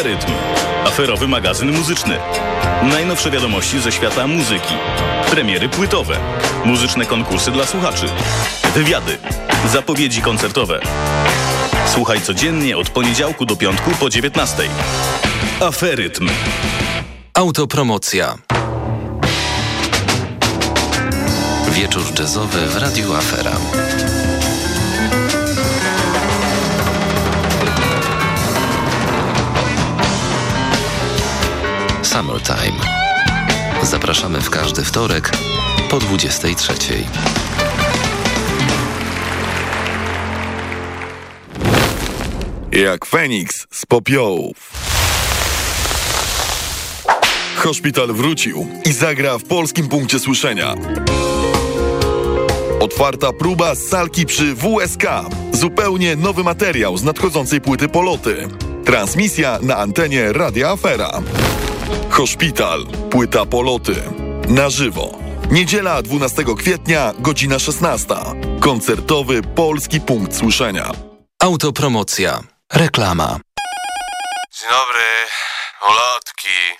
Aferytm. Aferowy magazyn muzyczny. Najnowsze wiadomości ze świata muzyki. Premiery płytowe. Muzyczne konkursy dla słuchaczy. Wywiady. Zapowiedzi koncertowe. Słuchaj codziennie od poniedziałku do piątku po 19. Aferytm. Autopromocja. Wieczór jazzowy w Radiu Afera. Summertime. Zapraszamy w każdy wtorek po 23. Jak Feniks z popiołów. Hospital wrócił i zagra w polskim punkcie słyszenia. Otwarta próba z salki przy WSK. Zupełnie nowy materiał z nadchodzącej płyty Poloty. Transmisja na antenie Radia Afera. Hospital. Płyta Poloty. Na żywo. Niedziela 12 kwietnia, godzina 16. Koncertowy Polski Punkt Słyszenia. Autopromocja. Reklama. Dzień dobry, ulotki.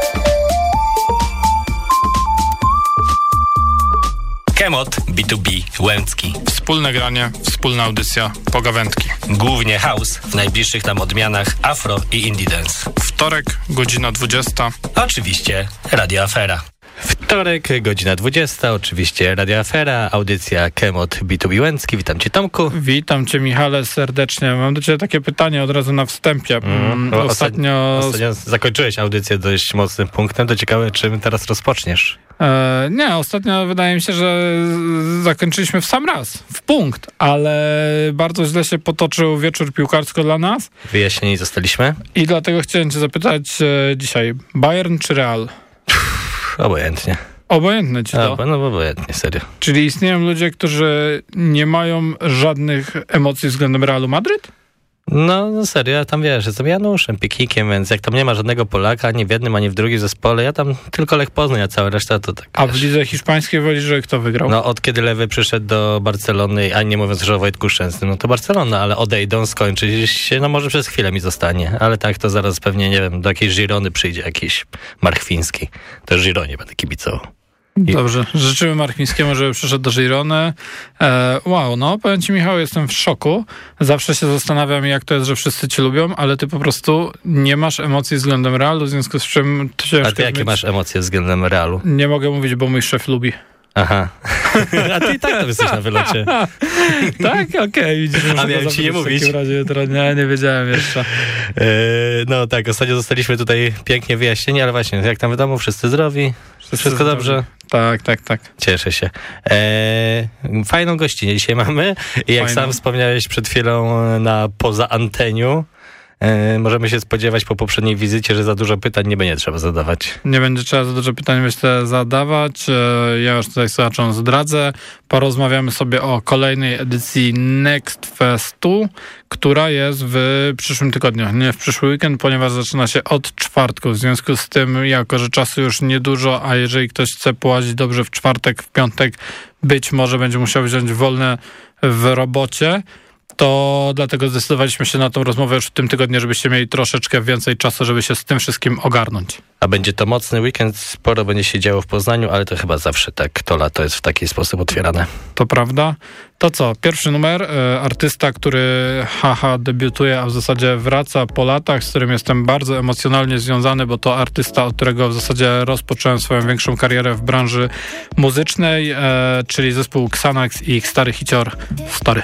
Kemot B2B Łęcki. Wspólne granie, wspólna audycja, pogawędki. Głównie house, w najbliższych nam odmianach afro i indie dance. Wtorek, godzina 20. Oczywiście Radio Afera. Wtorek, godzina 20, oczywiście Radio Afera, audycja Kemot B2B Łęcki. Witam Cię Tomku. Witam Cię Michale serdecznie. Mam do Ciebie takie pytanie od razu na wstępie. Mm, ostatnio... ostatnio zakończyłeś audycję dość mocnym punktem. To ciekawe, czym teraz rozpoczniesz. E, nie, ostatnio wydaje mi się, że zakończyliśmy w sam raz, w punkt, ale bardzo źle się potoczył wieczór piłkarsko dla nas. Wyjaśnieni zostaliśmy. I dlatego chciałem cię zapytać e, dzisiaj, Bayern czy Real? Obojętnie. Obojętne ci to? A, no obojętnie, serio. Czyli istnieją ludzie, którzy nie mają żadnych emocji względem Realu Madryt? No, no serio, ja tam wiesz, jestem Januszem, Pikikiem, więc jak tam nie ma żadnego Polaka, ani w jednym, ani w drugim zespole, ja tam tylko Lech Poznań, a cała reszta to tak. A wiesz. w lidze hiszpańskiej wolisz, że kto wygrał? No, od kiedy Lewy przyszedł do Barcelony, a nie mówiąc już o Wojtku Szczęsnym, no to Barcelona, ale odejdą, skończy się, no może przez chwilę mi zostanie, ale tak to zaraz pewnie, nie wiem, do jakiejś Girony przyjdzie jakiś Marchwiński. Też Gironie będę kibicował. Dobrze, życzymy Marchmińskiemu, żeby przyszedł do Girony. E, wow, no powiem ci Michał, jestem w szoku. Zawsze się zastanawiam, jak to jest, że wszyscy cię lubią, ale ty po prostu nie masz emocji względem Realu, w związku z czym ciężko A ty jakie mieć... masz emocje względem Realu? Nie mogę mówić, bo mój szef lubi. Aha. A ty i tak to jesteś na wylocie. tak? Okej, okay, widzisz. A miałem ci nie mówić. W takim razie jutro. Nie, nie wiedziałem jeszcze. Yy, no tak, ostatnio zostaliśmy tutaj pięknie wyjaśnieni, ale właśnie, jak tam w domu, wszyscy zdrowi, wszystko zdrowi. dobrze? Tak, tak, tak. Cieszę się. Eee, fajną gościnę dzisiaj mamy. I jak Fajną. sam wspomniałeś przed chwilą na poza anteniu, e, możemy się spodziewać po poprzedniej wizycie, że za dużo pytań nie będzie trzeba zadawać. Nie będzie trzeba za dużo pytań myślę zadawać. E, ja już tutaj słuchaczom zdradzę. Porozmawiamy sobie o kolejnej edycji Next Festu, która jest w przyszłym tygodniu, nie w przyszły weekend, ponieważ zaczyna się od czwartku. W związku z tym, jako że czasu już niedużo, a jeżeli ktoś chce połazić dobrze w czwartek, w piątek, być może będzie musiał wziąć wolne w robocie, to dlatego zdecydowaliśmy się na tą rozmowę już w tym tygodniu, żebyście mieli troszeczkę więcej czasu, żeby się z tym wszystkim ogarnąć. A będzie to mocny weekend, sporo będzie się działo w Poznaniu, ale to chyba zawsze tak, to lato jest w taki sposób otwierane. To prawda. To co, pierwszy numer, e, artysta, który haha debiutuje, a w zasadzie wraca po latach, z którym jestem bardzo emocjonalnie związany, bo to artysta, od którego w zasadzie rozpocząłem swoją większą karierę w branży muzycznej, e, czyli zespół Xanax i ich stary hicior Stary.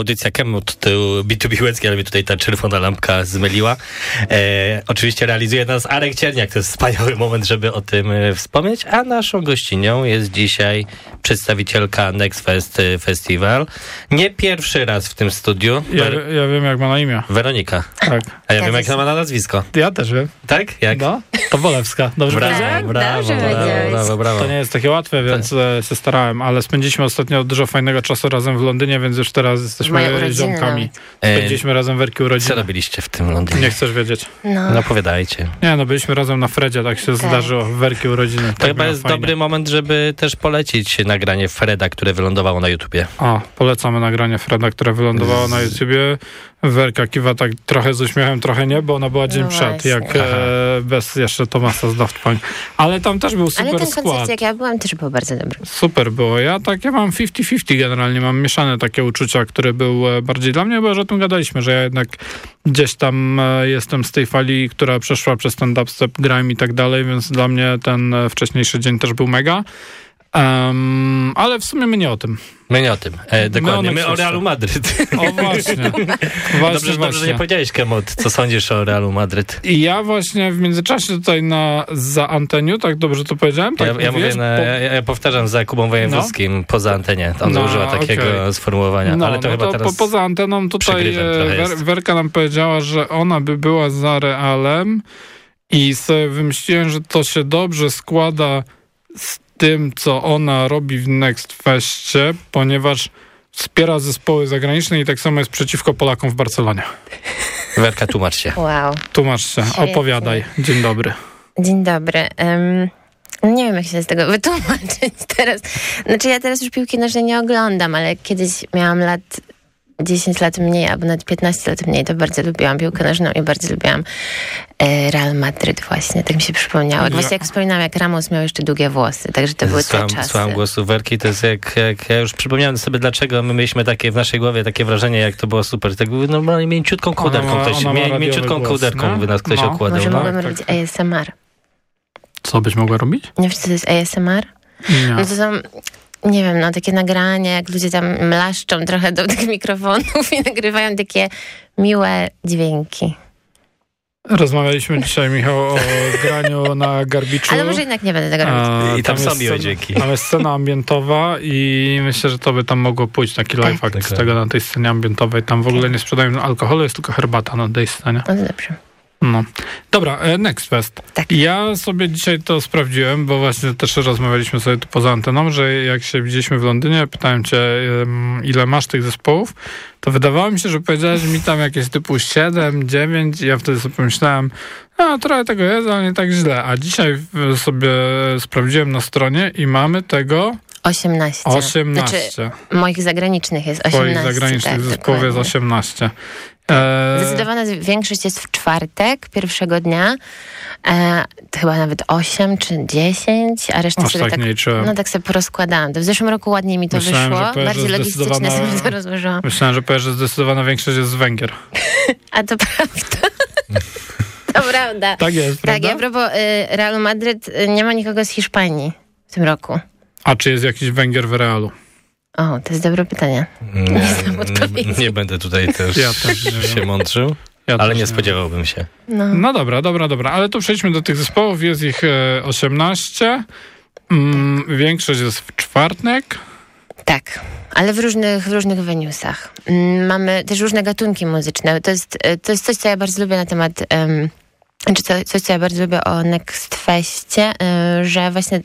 Audycja Kemut tył B2B Łęcki, ale mnie tutaj ta czerwona lampka zmyliła. E, oczywiście realizuje nas Arek Cierniak. To jest wspaniały moment, żeby o tym e, wspomnieć. A naszą gościnią jest dzisiaj przedstawicielka Next Fest e, Festival. Nie pierwszy raz w tym studiu. Ja, ja wiem, jak ma na imię. Weronika. Tak. A ja wiem, jak ma na nazwisko. Ja też wiem. Tak? Jak? No, to Wolewska. Dobrze Brawo, powiedziałem? brawo, Dobrze brawo, powiedziałeś. brawo, brawo. To nie jest takie łatwe, więc e, się starałem, ale spędziliśmy ostatnio dużo fajnego czasu razem w Londynie, więc już teraz jesteśmy ziomkami. E, Spędziliśmy razem werki Co urodziny. robiliście w tym Londynie? Nie chcesz wiedzieć. No. No opowiadajcie. Nie, no byliśmy razem na Fredzie, tak się zdarzyło, werki urodziny. To chyba było jest fajnie. dobry moment, żeby też polecić nagranie Freda, które wylądowało na YouTubie. O, polecamy nagranie Freda, które wylądowało na YouTubie. Werka kiwa tak trochę z uśmiechem, trochę nie, bo ona była dzień No przed, jak e, bez jeszcze Tomasa z Daft Punk. Ale tam też był Ale super ten skład. koncert, jak ja byłam, też był bardzo dobry. Super było. Ja tak, ja mam 50-50 generalnie, mam mieszane takie uczucia, które były e, bardziej dla mnie, bo już o tym gadaliśmy, że ja jednak gdzieś tam e, jestem z tej fali, która przeszła przez ten dubstep, grime i tak dalej, więc dla mnie ten e, wcześniejszy dzień też był mega. Em, ale w sumie my nie o tym. My nie o tym. E, dokładnie. o My o. Realu Madryt. O właśnie. właśnie, Dobrze, że- dobrze, że właśnie. nie powiedziałeś, Kemot, co sądzisz o Realu Madryt. I ja właśnie w międzyczasie tutaj na za anteniu, tak dobrze to powiedziałem? Tak ja, ja mówię, na, Po- ja, ja powtarzam za Kubą Wojewódzkim poza antenie. On No, używa takiego okej. sformułowania, No, ale to no chyba to teraz... po, poza anteną tutaj e, Wer. Werka nam powiedziała, że ona by była za Realem i sobie wymyśliłem, że to się dobrze składa z tym, co ona robi w Next Festie, ponieważ wspiera zespoły zagraniczne i tak samo jest przeciwko Polakom w Barcelonie. Werka, tłumacz się. Wow. Tłumacz się, Świetnie. opowiadaj. Dzień dobry. Dzień dobry. Em, nie wiem, jak się z tego wytłumaczyć teraz. Znaczy, ja teraz już piłki nożnej nie oglądam, ale kiedyś miałam lat 10 lat mniej, albo nawet 15 lat mniej, to bardzo lubiłam piłkę nożną i bardzo lubiłam e, Real Madryt właśnie. Tak mi się przypomniało. Ja- Właśnie jak wspominałam, jak Ramos miał jeszcze długie włosy, także to były te Słucham, czasy. słucham głosu Werki, to jest jak, jak ja już przypomniałem sobie, dlaczego my mieliśmy takie w naszej głowie takie wrażenie, jak to było super. Tak normalnie mięciutką kołderką ktoś, ona radiowy mięciutką głos, kołderką by nas ktoś No. okładał. Może No. mogłabym tak, robić tak. ASMR. Co byś mogła robić? Nie wiesz, co to jest ASMR? Nie. No to są, nie wiem, no takie nagrania, jak ludzie tam mlaszczą trochę do tych mikrofonów i nagrywają takie miłe dźwięki. Rozmawialiśmy dzisiaj, Michał, o graniu na garbiczu. Ale może jednak nie będę tego robić. A, I tam jest są miłe dzięki. Tam jest scena ambientowa i myślę, że to by tam mogło pójść taki Tak. live act z tego na tej scenie ambientowej. Tam w ogóle nie sprzedają alkoholu, jest tylko herbata na tej scenie. No to dobrze. No. Dobra, e, Next Fest. Tak. Ja sobie dzisiaj to sprawdziłem, bo właśnie też rozmawialiśmy sobie tu poza anteną, że jak się widzieliśmy w Londynie, pytałem cię, ile masz tych zespołów, to wydawało mi się, że powiedziałeś mi tam jakieś typu 7, 9 i ja wtedy sobie pomyślałem, a trochę tego jest, ale nie tak źle. A dzisiaj sobie sprawdziłem na stronie i mamy tego 18. 18. Znaczy, moich zagranicznych jest 18. Twoich zagranicznych tak, zespołów jest dokładnie. 18. E, Zdecydowana większość jest w czwartek, pierwszego dnia. E, chyba nawet 8 czy 10, a resztę Aż sobie tak tak, liczyłem. no tak sobie porozkładałam. To w zeszłym roku ładniej mi to Myślałem, wyszło. powiesz, Bardziej logistycznie zdecydowana- sobie to rozłożyłam. Myślałem, że powiesz, że zdecydowana większość jest z Węgier. A to prawda. to prawda. Tak jest, Tak, prawda? a propos y, Realu Madryt, y, nie ma nikogo z Hiszpanii w tym roku. A czy jest jakiś Węgier w Realu? O, to jest dobre pytanie. Nie, znam odpowiedzi. nie, nie będę tutaj też Ja też nie się wiem. mądrzył, Ja ale nie spodziewałbym się. No. No dobra, dobra, dobra, ale to przejdźmy do tych zespołów. Jest ich e, 18. Mm, większość jest w czwartek. Tak, ale w różnych, w różnych weniusach. Mm, Mamy też różne gatunki muzyczne. To jest, e, to jest coś, co ja bardzo lubię na temat... Um, czy co, coś, co ja bardzo lubię o Next Festie, y, że właśnie y,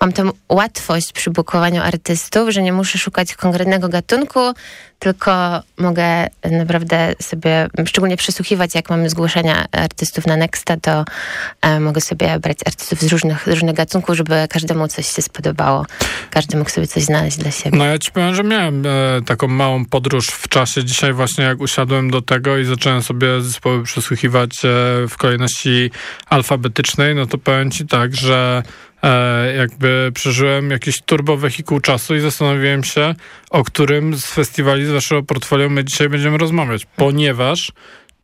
mam tę łatwość przy bukowaniu artystów, że nie muszę szukać konkretnego gatunku, tylko mogę naprawdę sobie, szczególnie przesłuchiwać, jak mamy zgłoszenia artystów na Nexta, to e, mogę sobie brać artystów z różnych, różnych gatunków, żeby każdemu coś się spodobało. Każdy mógł sobie coś znaleźć dla siebie. No ja ci powiem, że miałem e, taką małą podróż w czasie. Dzisiaj właśnie jak usiadłem do tego i zacząłem sobie zespoły przesłuchiwać e, w kolejności alfabetycznej, no to powiem ci tak, że jakby przeżyłem jakiś turbowehikuł czasu i zastanowiłem się, o którym z festiwali z waszego portfolio my dzisiaj będziemy rozmawiać, ponieważ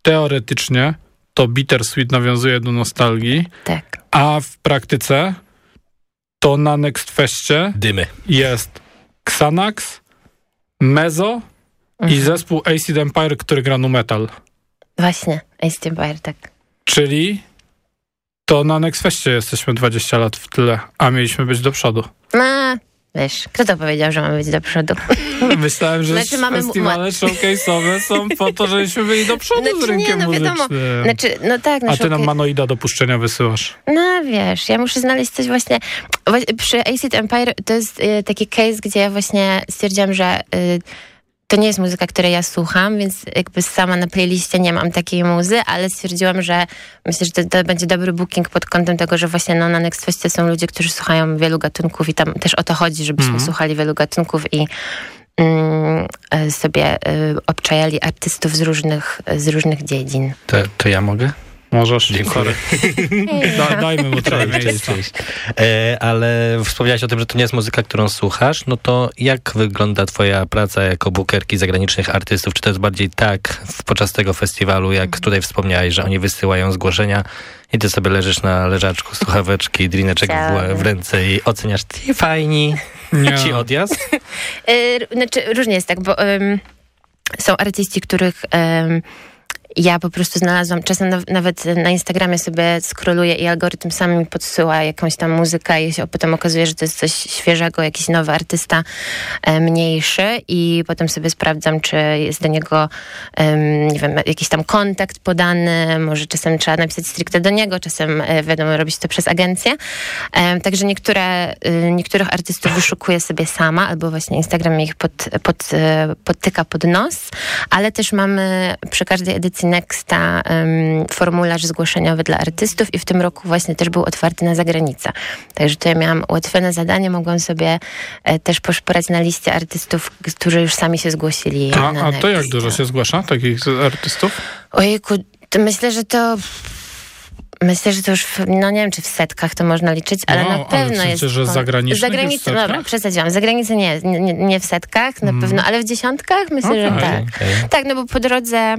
teoretycznie to Bittersweet nawiązuje do nostalgii, Tak. a w praktyce to na Next Festie Dymy. jest Xanax, Mezo i Mhm. zespół Acid Empire, który gra nu metal. Właśnie, Ace Empire, tak. Czyli to na Next Festie jesteśmy 20 lat w tyle, a mieliśmy być do przodu. No, wiesz, kto to powiedział, że mamy być do przodu? Myślałem, że Znaczy, mamy- festiwale showcase'owe są po to, żebyśmy byli do przodu z Znaczy, nie, rynkiem no wiadomo. muzycznym. Znaczy, no tak, no a ty nam Manoida do puszczenia wysyłasz. No wiesz, ja muszę znaleźć coś właśnie. Przy Acid Empire to jest y, taki case, gdzie ja właśnie stwierdziłam, że y, to nie jest muzyka, której ja słucham, więc jakby sama na playliście nie mam takiej muzy, ale stwierdziłam, że myślę, że to, to będzie dobry booking pod kątem tego, że właśnie no, na Next Festie są ludzie, którzy słuchają wielu gatunków i tam też o to chodzi, żebyśmy Mhm. słuchali wielu gatunków i mm, y, sobie y, obczajali artystów z różnych, z różnych dziedzin. To, to ja mogę? Możesz. Dziękuję. Da, dajmy mu trochę Cześć, cześć, miejsca. cześć. E, ale wspomniałeś o tym, że to nie jest muzyka, którą słuchasz. No to jak wygląda twoja praca jako bookerki zagranicznych artystów? Czy to jest bardziej tak w, podczas tego festiwalu, jak tutaj wspomniałeś, że oni wysyłają zgłoszenia i ty sobie leżysz na leżaczku, słuchaweczki, drineczek w, w ręce i oceniasz, ty fajni, Nie. ci odjazd? Y, Znaczy, różnie jest tak, bo ym, są artyści, których ym, ja po prostu znalazłam, czasem naw- nawet na Instagramie sobie scrolluję i algorytm sam mi podsyła jakąś tam muzykę i się potem okazuje, że to jest coś świeżego, jakiś nowy artysta e, mniejszy i potem sobie sprawdzam, czy jest do niego em, nie wiem, jakiś tam kontakt podany, może czasem trzeba napisać stricte do niego, czasem e, wiadomo robić to przez agencję. Em, Także niektóre, y, niektórych artystów wyszukuję sobie sama, albo właśnie Instagram ich pod, pod, e, podtyka pod nos, ale też mamy przy każdej edycji Nexta em, formularz zgłoszeniowy dla artystów i w tym roku właśnie też był otwarty na zagranicę. Także tutaj miałam ułatwione zadanie, mogłam sobie e, też poszperać na liście artystów, którzy już sami się zgłosili. A, na a to jak dużo się zgłasza takich artystów? Ojejku, to myślę, że to... Myślę, że to już, w, no nie wiem, czy w setkach to można liczyć, ale No, na ale pewno w sensie, jest... że kon- zagranicznych Za granicą, dobra, przesadziłam. Za granicą nie, nie, nie w setkach na pewno, ale w dziesiątkach myślę, że Okej. tak. Okej. Tak, no bo po drodze Ale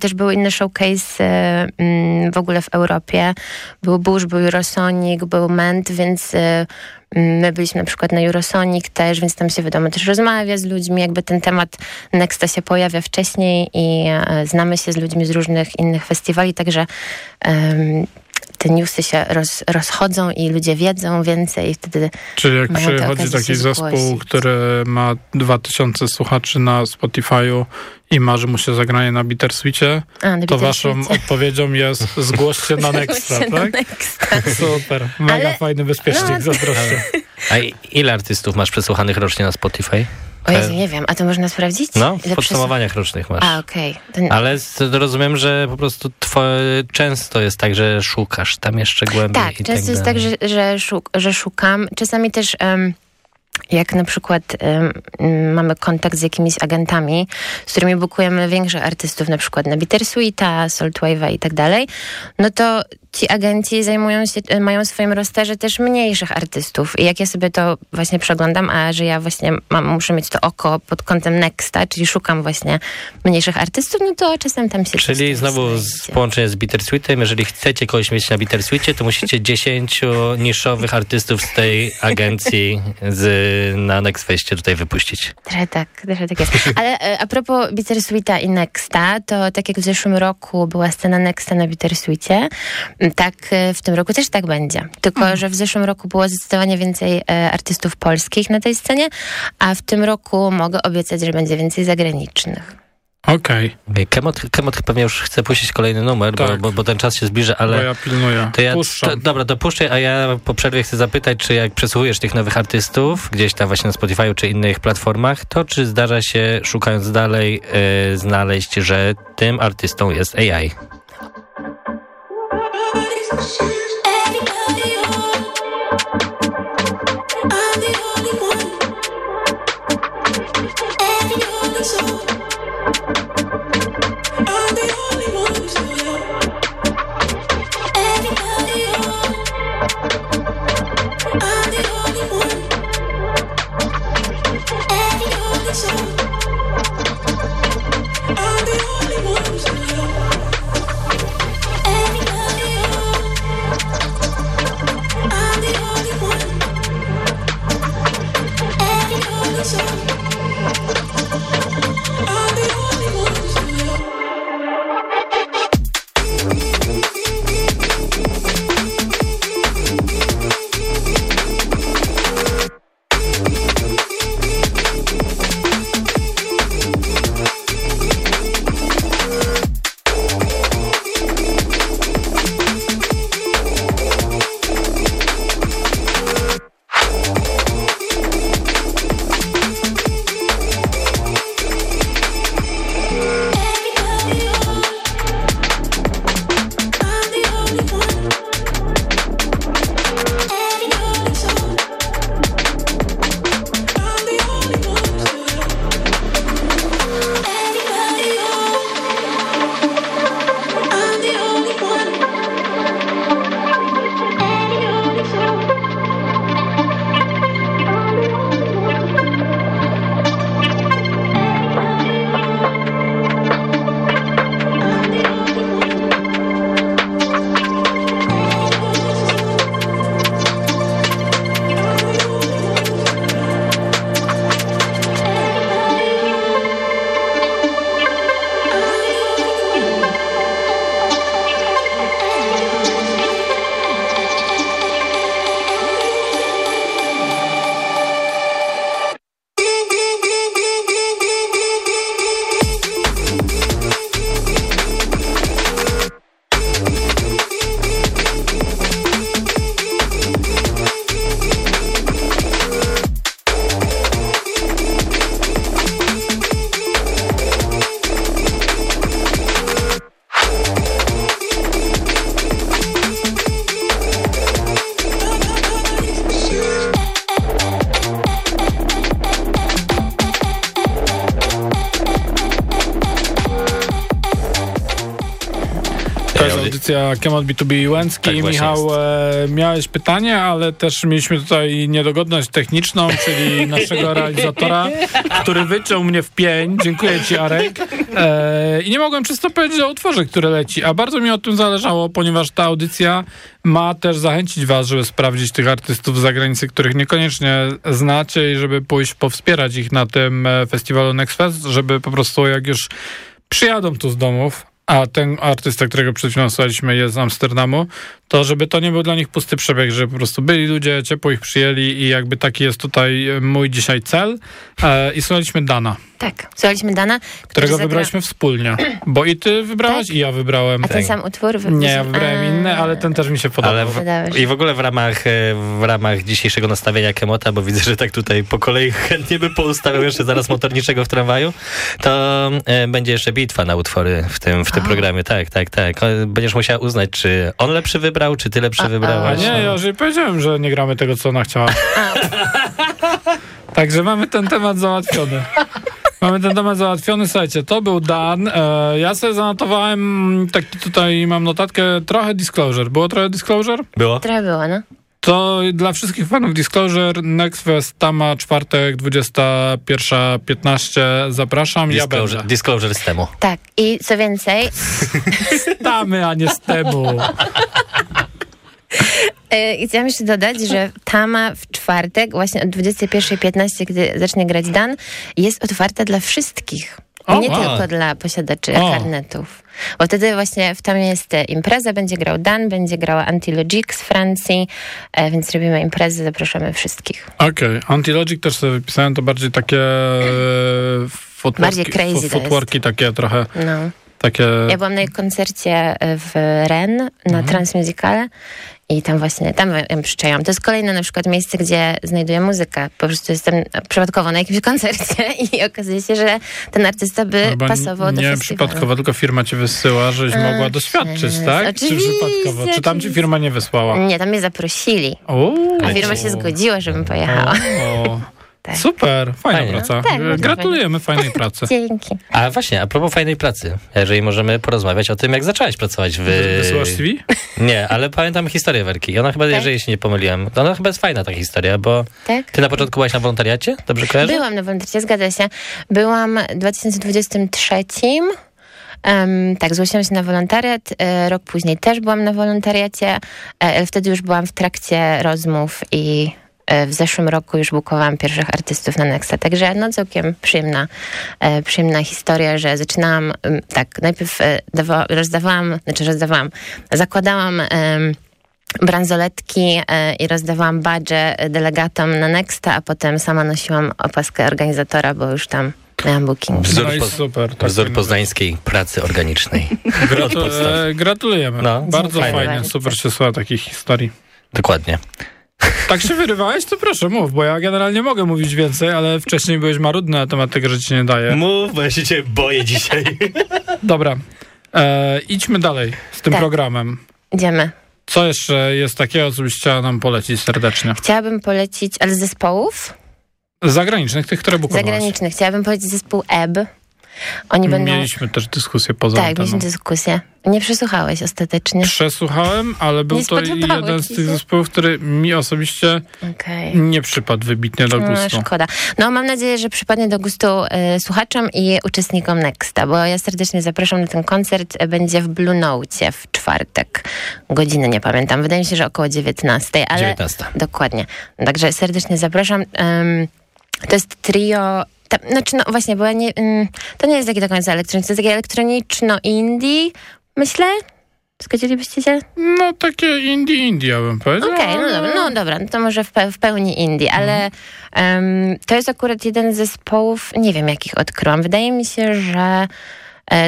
też był inny showcase e, mm, w ogóle w Europie. Był Bush, był Eurosonic, był Ment, więc e, mm, my byliśmy na przykład na Eurosonic też, więc tam się wiadomo też rozmawia z ludźmi, jakby ten temat Nexta się pojawia wcześniej i e, znamy się z ludźmi z różnych innych festiwali, także te newsy się roz, rozchodzą i ludzie wiedzą więcej i wtedy Czyli jak przychodzi taki zespół, zgłosić. który ma 2000 słuchaczy na Spotify'u i marzy mu się zagranie na Bittersweetie, A, na to waszą odpowiedzią jest zgłoś się na Nextra, Się na tak? Nexta. Super, mega Ale- fajny bezpiecznik, no, zazdroszczę. A i- ile artystów masz przesłuchanych rocznie na Spotify? O Jezu, nie wiem, a to można sprawdzić? No, w Ile podsumowaniach rocznych masz. A, okej. To- Ale z, rozumiem, że po prostu twoje, często jest tak, że szukasz tam jeszcze głębiej. Tak, i często jest dalej. tak, że, że, szuk, że szukam. Czasami też. em, jak na przykład mm, mamy kontakt z jakimiś agentami, z którymi bukujemy większych artystów, na przykład na Bittersweeta, Saltwave'a i tak dalej, no to ci agenci zajmują się, e, mają w swoim rosterze też mniejszych artystów. I jak ja sobie to właśnie przeglądam, a że ja właśnie mam, muszę mieć to oko pod kątem Nexta, czyli szukam właśnie mniejszych artystów, no to czasem tam się Czyli znowu z połączenie z Bittersweetem. Jeżeli chcecie kogoś mieć na Bittersweetie, to musicie 10 niszowych artystów z tej agencji z, na Next Festie tutaj wypuścić. Trochę tak, trochę tak jest. Ale e, a propos Bittersweeta i Nexta, to tak jak w zeszłym roku była scena Nexta na Bittersweetie, tak e, w tym roku też tak będzie. Tylko, że w zeszłym roku było zdecydowanie więcej e, artystów polskich na tej scenie, a w tym roku mogę obiecać, że będzie więcej zagranicznych. Okej, Kemot, Kemot pewnie już chce puścić kolejny numer, bo, Tak. bo, bo ten czas się zbliża, bo ale... ja pilnuję. To ja, to, dobra, to puszczaj, a ja po przerwie chcę zapytać, czy jak przesłuchujesz tych nowych artystów, gdzieś tam właśnie na Spotify czy innych platformach, to czy zdarza się, szukając dalej, e, znaleźć, że tym artystą jest AI? Shut audycja Kemot B2B Łęcki. Tak Michał, e, miałeś pytanie, ale też mieliśmy tutaj niedogodność techniczną, czyli naszego realizatora, który wyciął mnie w pień. Dziękuję ci, Arek. E, I nie mogłem czysto powiedzieć o utworze, który leci, a bardzo mi o tym zależało, ponieważ ta audycja ma też zachęcić was, żeby sprawdzić tych artystów z zagranicy, których niekoniecznie znacie i żeby pójść powspierać ich na tym e, festiwalu Next Fest, żeby po prostu jak już przyjadą tu z domów, a ten artysta, którego przed chwilą słuchaliśmy jest z Amsterdamu, to żeby to nie był dla nich pusty przebieg, że po prostu byli ludzie, ciepło ich przyjęli i jakby taki jest tutaj mój dzisiaj cel. E, I słuchaliśmy Dana, Tak, słuchaliśmy Dana, którego zagra- wybraliśmy wspólnie, bo i ty wybrałaś Tak? i ja wybrałem. A ten sam utwór? wy- Nie, ja wybrałem A, inny, ale ten też mi się podobał. Ale w. I w ogóle w ramach, e, w ramach dzisiejszego nastawienia Kemota, bo widzę, że tak tutaj po kolei chętnie by poustawiał jeszcze zaraz motorniczego w tramwaju, to e, będzie jeszcze bitwa na utwory w tym, w tym programie. Tak, tak, tak. Będziesz musiała uznać, czy on lepszy wybrał, czy ty lepszy A, A wybrałaś. nie, ja już jej powiedziałem, że nie gramy tego, co ona chciała. Także mamy ten temat załatwiony. Mamy ten temat załatwiony. Słuchajcie, to był Dan. E, ja sobie zanotowałem, taki tutaj mam notatkę, trochę Disclosure. Było trochę Disclosure? Było? Trochę było, no. To dla wszystkich fanów Disclosure, Next Fest, Tama, czwartek, 21.15. Zapraszam, ja Disclosure, będę. disclosure z temu. Tak, i co więcej, Tamy, a nie z temu. e, i chciałam jeszcze dodać, że Tama w czwartek, właśnie od 21.15, gdy zacznie grać Dan, jest otwarta dla wszystkich. O, nie wow. tylko dla posiadaczy O. karnetów. Bo wtedy właśnie w Tamie jest e, impreza, będzie grał Dan, będzie grała Antilogic z Francji, e, więc robimy imprezę, zapraszamy wszystkich. Okej, Antilogic też sobie wypisałem, to bardziej takie e, footworki, Bardziej crazy footworki takie trochę, No. Takie... Ja byłam na jej koncercie e, w Rennes na Mhm. Transmusicale i tam właśnie, tam ją przyczaiłam. To jest kolejne na przykład miejsce, gdzie znajduję muzykę. Po prostu jestem przypadkowo na jakimś koncercie i okazuje się, że ten artysta by Chyba pasował do nie festiwalu. przypadkowo, tylko firma cię wysyła, żebyś A, mogła doświadczyć, przecież. tak? Czy przypadkowo? Czy tam ci firma nie wysłała? Nie, tam mnie zaprosili. Uuu. A firma się zgodziła, żebym pojechała. O, Tak. Super, fajna Fajnie. praca. Tak, Gratulujemy fajnej pracy. Dzięki. A właśnie, a propos fajnej pracy, jeżeli możemy porozmawiać o tym, jak zaczęłaś pracować w... Wysyłasz CV? Nie, ale pamiętam historię Werki. Ona chyba, jeżeli się nie pomyliłem, to ona chyba jest fajna ta historia, bo Tak? ty na początku byłaś na wolontariacie? Dobrze kojarzę? Byłam na wolontariacie, zgadza się. Byłam w 2023. Um, tak, zgłosiłam się na wolontariat. E, rok później też byłam na wolontariacie. E, ale wtedy już byłam w trakcie rozmów i w zeszłym roku już bukowałam pierwszych artystów na Nexta. Także no całkiem przyjemna, e, przyjemna historia, że zaczynałam tak, najpierw e, dawa, rozdawałam, znaczy rozdawałam, zakładałam bransoletki e, i rozdawałam badże delegatom na Nexta, a potem sama nosiłam opaskę organizatora, bo już tam miałam booking. Wzór, No super. tak wzór poznańskiej pracy organicznej. Gratu- e, gratulujemy. No, Bardzo fajnie. fajnie, super się słucha takich historii. Dokładnie. Tak się wyrywałeś? To proszę, mów, bo ja generalnie mogę mówić więcej, ale wcześniej byłeś marudny na temat tego, że ci nie daje. Mów, bo ja się cię boję dzisiaj. Dobra, e, idźmy dalej z tym Tak. programem. Idziemy. Co jeszcze jest takiego, co byś chciała nam polecić serdecznie? Chciałabym polecić, ale z zespołów Z zagranicznych, tych, które bukowałaś. zagranicznych, chciałabym polecić zespół EB. Oni będą... Mieliśmy też dyskusję poza tak, anteną. mieliśmy dyskusję. Nie przesłuchałeś ostatecznie. Przesłuchałem, ale był to jeden z tych zespołów, który mi osobiście Okej. nie przypadł wybitnie do No, gustu. szkoda. No, mam nadzieję, że przypadnie do gustu e, słuchaczom i uczestnikom Nexta, bo ja serdecznie zapraszam na ten koncert. Będzie w Blue Note w czwartek. Godziny nie pamiętam. Wydaje mi się, że około 19, ale... 19. Dokładnie. Także serdecznie zapraszam. To jest trio... Ta, znaczy, no właśnie, bo ja nie, mm, to nie jest takie do końca elektroniczne, to jest takie elektroniczno-indie, myślę. Zgodzilibyście się? No takie indie indie, ja bym powiedział. Okej, no ale- dobra, no dobra, no to może w, pe- w pełni indie, ale em, to jest akurat jeden z zespołów, nie wiem jakich odkryłam. Wydaje mi się, że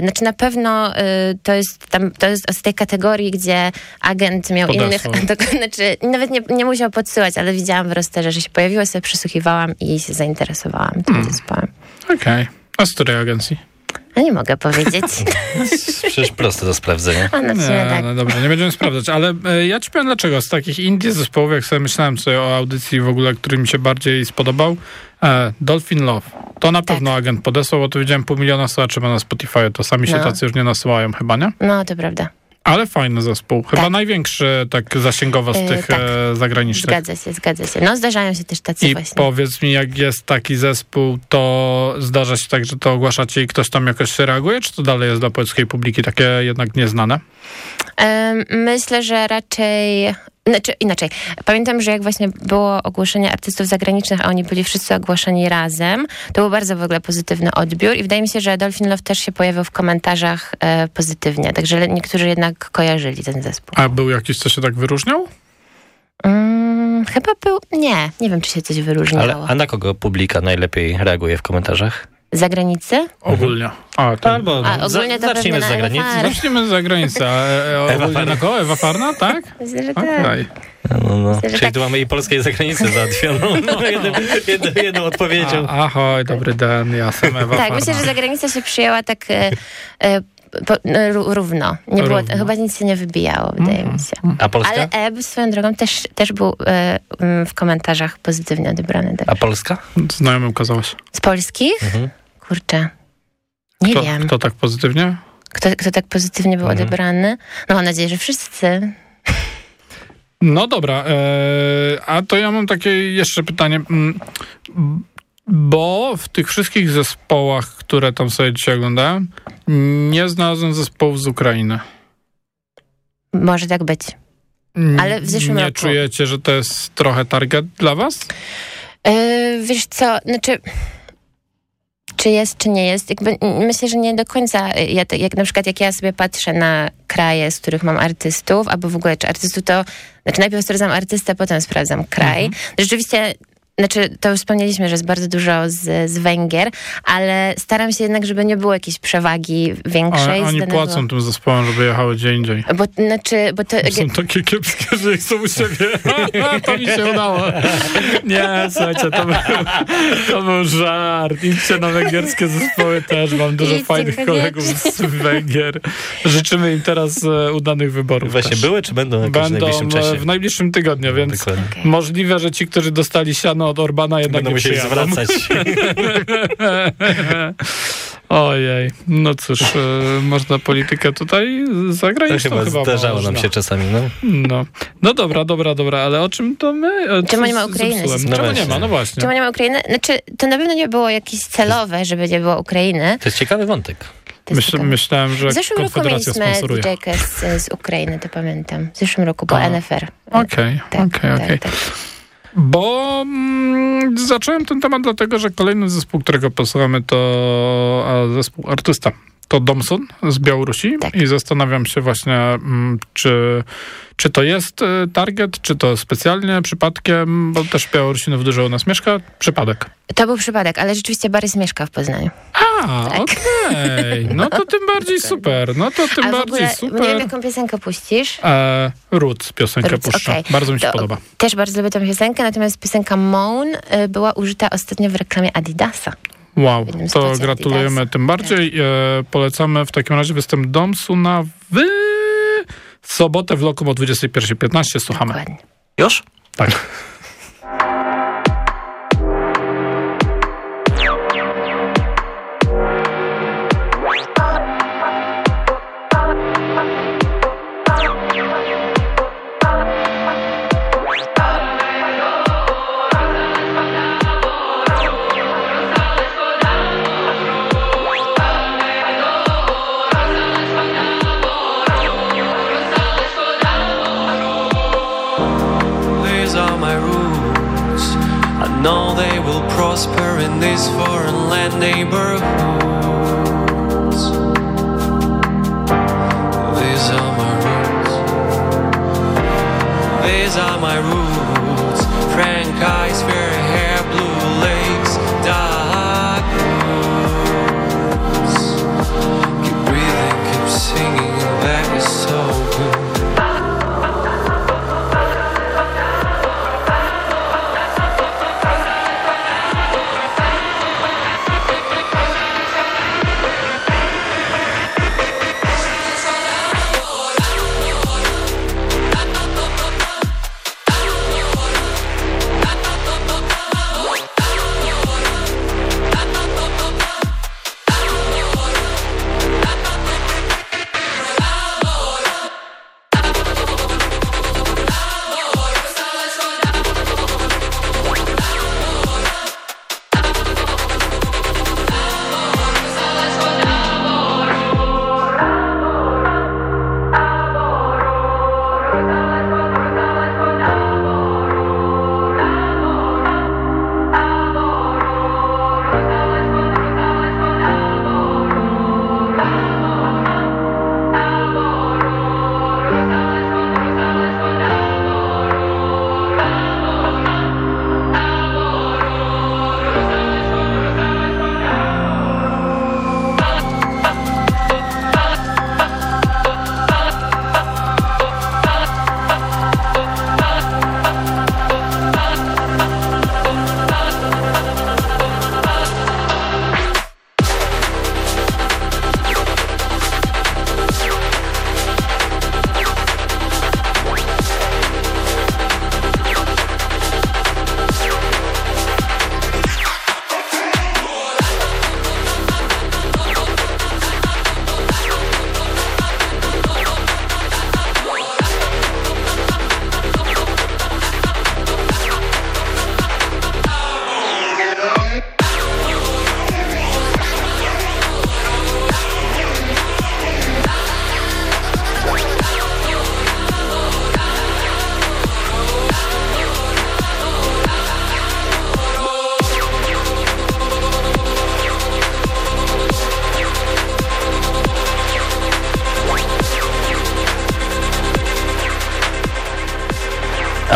znaczy na pewno e, to jest tam, to jest z tej kategorii, gdzie agent miał Podesłał. innych, to, znaczy nawet nie, nie musiał podsyłać, ale widziałam w rosterze, że się pojawiło, sobie przysłuchiwałam i się zainteresowałam tym zespołem. Okej. A z której agencji? Nie mogę powiedzieć. Przecież proste do sprawdzenia. No, Nie, tak. no dobrze, nie będziemy sprawdzać, ale e, ja ci powiem dlaczego. Z takich indie zespołów, jak sobie myślałem sobie o audycji w ogóle, który mi się bardziej spodobał, e, Dolphin Love. To na pewno agent podesłał, bo tu widziałem pół miliona słuchaczy ma na Spotify, to sami się Tak. No. tacy już nie nasyłają chyba, nie? No, to prawda. Ale fajny zespół. Chyba Tak. największy tak zasięgowo z E, tych tak. e, zagranicznych. Zgadza się, zgadza się. No zdarzają się też tacy I właśnie. powiedz mi, jak jest taki zespół, to zdarza się tak, że to ogłaszacie i ktoś tam jakoś się reaguje, czy to dalej jest dla polskiej publiki takie jednak nieznane? Em, Myślę, że raczej. Znaczy, inaczej. Pamiętam, że jak właśnie było ogłoszenie artystów zagranicznych, a oni byli wszyscy ogłoszeni razem, to był bardzo w ogóle pozytywny odbiór i wydaje mi się, że Dolphin Love też się pojawił w komentarzach e, pozytywnie, także niektórzy jednak kojarzyli ten zespół. A był jakiś, co się tak wyróżniał? Mm, chyba był... Nie, nie wiem, czy się coś wyróżniało. Ale, a na kogo publika najlepiej reaguje w komentarzach? Z zagranicy? Ogólnie. A, to... Albo A, ogólnie to zacznijmy z zagranicy. Zacznijmy z zagranicy. E, e, Ewa na koło? Ewa Farna, tak? Myślę, że tak. Okej. No, no. Myślę, że Czyli tak. tu mamy i polskie i zagranicy załatwioną no, jedną, jedną, jedną odpowiedzią. A- Ahoj, dobry den, ja sam Ewa Tak, Farna. myślę, że zagranica się przyjęła tak e, e, po, no, ró- równo. Nie było, Równo. chyba nic się nie wybijało, wydaje mi się. A Polska? Ale Eb swoją drogą też, też był e, mm, w komentarzach pozytywnie odebrany. Tak. A Polska? Znajomym kazałaś. Z polskich? Mhm. Kurczę. Nie Kto, wiem. kto tak pozytywnie? Kto, kto tak pozytywnie był Mhm. odebrany? No mam nadzieję, że wszyscy. No dobra, e, a to ja mam takie jeszcze pytanie. mm, Bo w tych wszystkich zespołach, które tam sobie dzisiaj oglądałem, nie znalazłem zespołów z Ukrainy. Może tak być. Ale w zeszłym nie roku- czujecie, że to jest trochę target dla was? E, wiesz co, znaczy... Czy jest, czy nie jest? Jakby, myślę, że nie do końca. e, Ja, te- jak na przykład jak ja sobie patrzę na kraje, z których mam artystów, albo w ogóle czy artystów, to znaczy najpierw sprawdzam artystę, potem sprawdzam kraj. Rzeczywiście, znaczy to już wspomnieliśmy, że jest bardzo dużo z, z Węgier, ale staram się jednak, żeby nie było jakiejś przewagi większej. Ale oni danego- płacą tym zespołom, żeby jechały gdzie indziej. Bo, znaczy, bo to... Są takie kiepskie, że chcą u siebie. to mi się udało. Nie, słuchajcie, to był, to był żart. Idźcie na węgierskie zespoły też. Mam dużo Idźcie fajnych kolegów z Węgier. Życzymy im teraz e, udanych wyborów. Właśnie też. były, czy będą jakoś w Będą najbliższym e, czasie? w najbliższym tygodniu, więc. Okej. możliwe, że ci, którzy dostali siano od Orbana jednak Będą nie musieli przyjadą. zwracać. Ojej, no cóż, e, można politykę tutaj To zagraniczną chyba chyba zdarzało nam się czasami, no. No. no dobra, dobra, dobra, ale o czym to my? O, Czemu co nie ma Ukrainy? No Czemu nie właśnie. ma? No właśnie. Czemu nie ma Ukrainy? Znaczy, to na pewno nie było jakieś celowe, żeby nie było Ukrainy. To jest ciekawy wątek. Myśl, myślałem, że W zeszłym roku mieliśmy. DJ-kę z, z Ukrainy, to pamiętam. W zeszłym roku, bo A. NFR. Okej, Tak, okej, okej. Bo mm, zacząłem ten temat dlatego, że kolejny zespół, którego posłuchamy, to zespół artysta. To Domson z Białorusi Tak. i zastanawiam się właśnie, mm, czy, czy to jest e, target, czy to specjalnie, przypadkiem, bo też Białorusinów dużo u nas mieszka. Przypadek. To był przypadek, ale rzeczywiście Barys mieszka w Poznaniu. A, Tak. okej. No to tym bardziej super. No to tym A bardziej ogóle, nie wiem, super. jaką piosenkę puścisz. E, Roots piosenkę Roots, puszczę. okej. Bardzo mi się To podoba. Też bardzo lubię tę piosenkę, natomiast piosenka Moan y, była użyta ostatnio w reklamie Adidasa. Wow, to gratulujemy Adidasa. tym bardziej. E, polecamy w takim razie występ Domsuna w sobotę w Lokum o 21.15. Słuchamy. Dokładnie. Już? Tak. These are my roots. Frank eyes,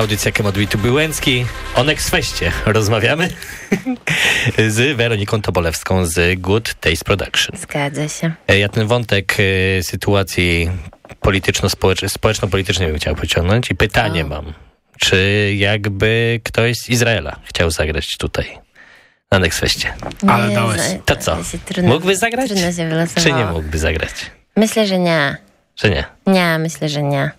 Audycja Kemodwitu Byłęcki. O Next Feście rozmawiamy z Weroniką Tobolewską z Good Taste Production. Zgadza się. E, Ja ten wątek e, sytuacji polityczno-społecznej, społeczno-politycznej bym chciał pociągnąć i pytanie O. mam. Czy jakby ktoś z Izraela chciał zagrać tutaj na Next Feście? Ale dałeś. To co? trudno- Mógłby zagrać? Trudno się wylosowało. Czy nie mógłby zagrać? Myślę, że nie. Czy nie? Nie, myślę, że nie.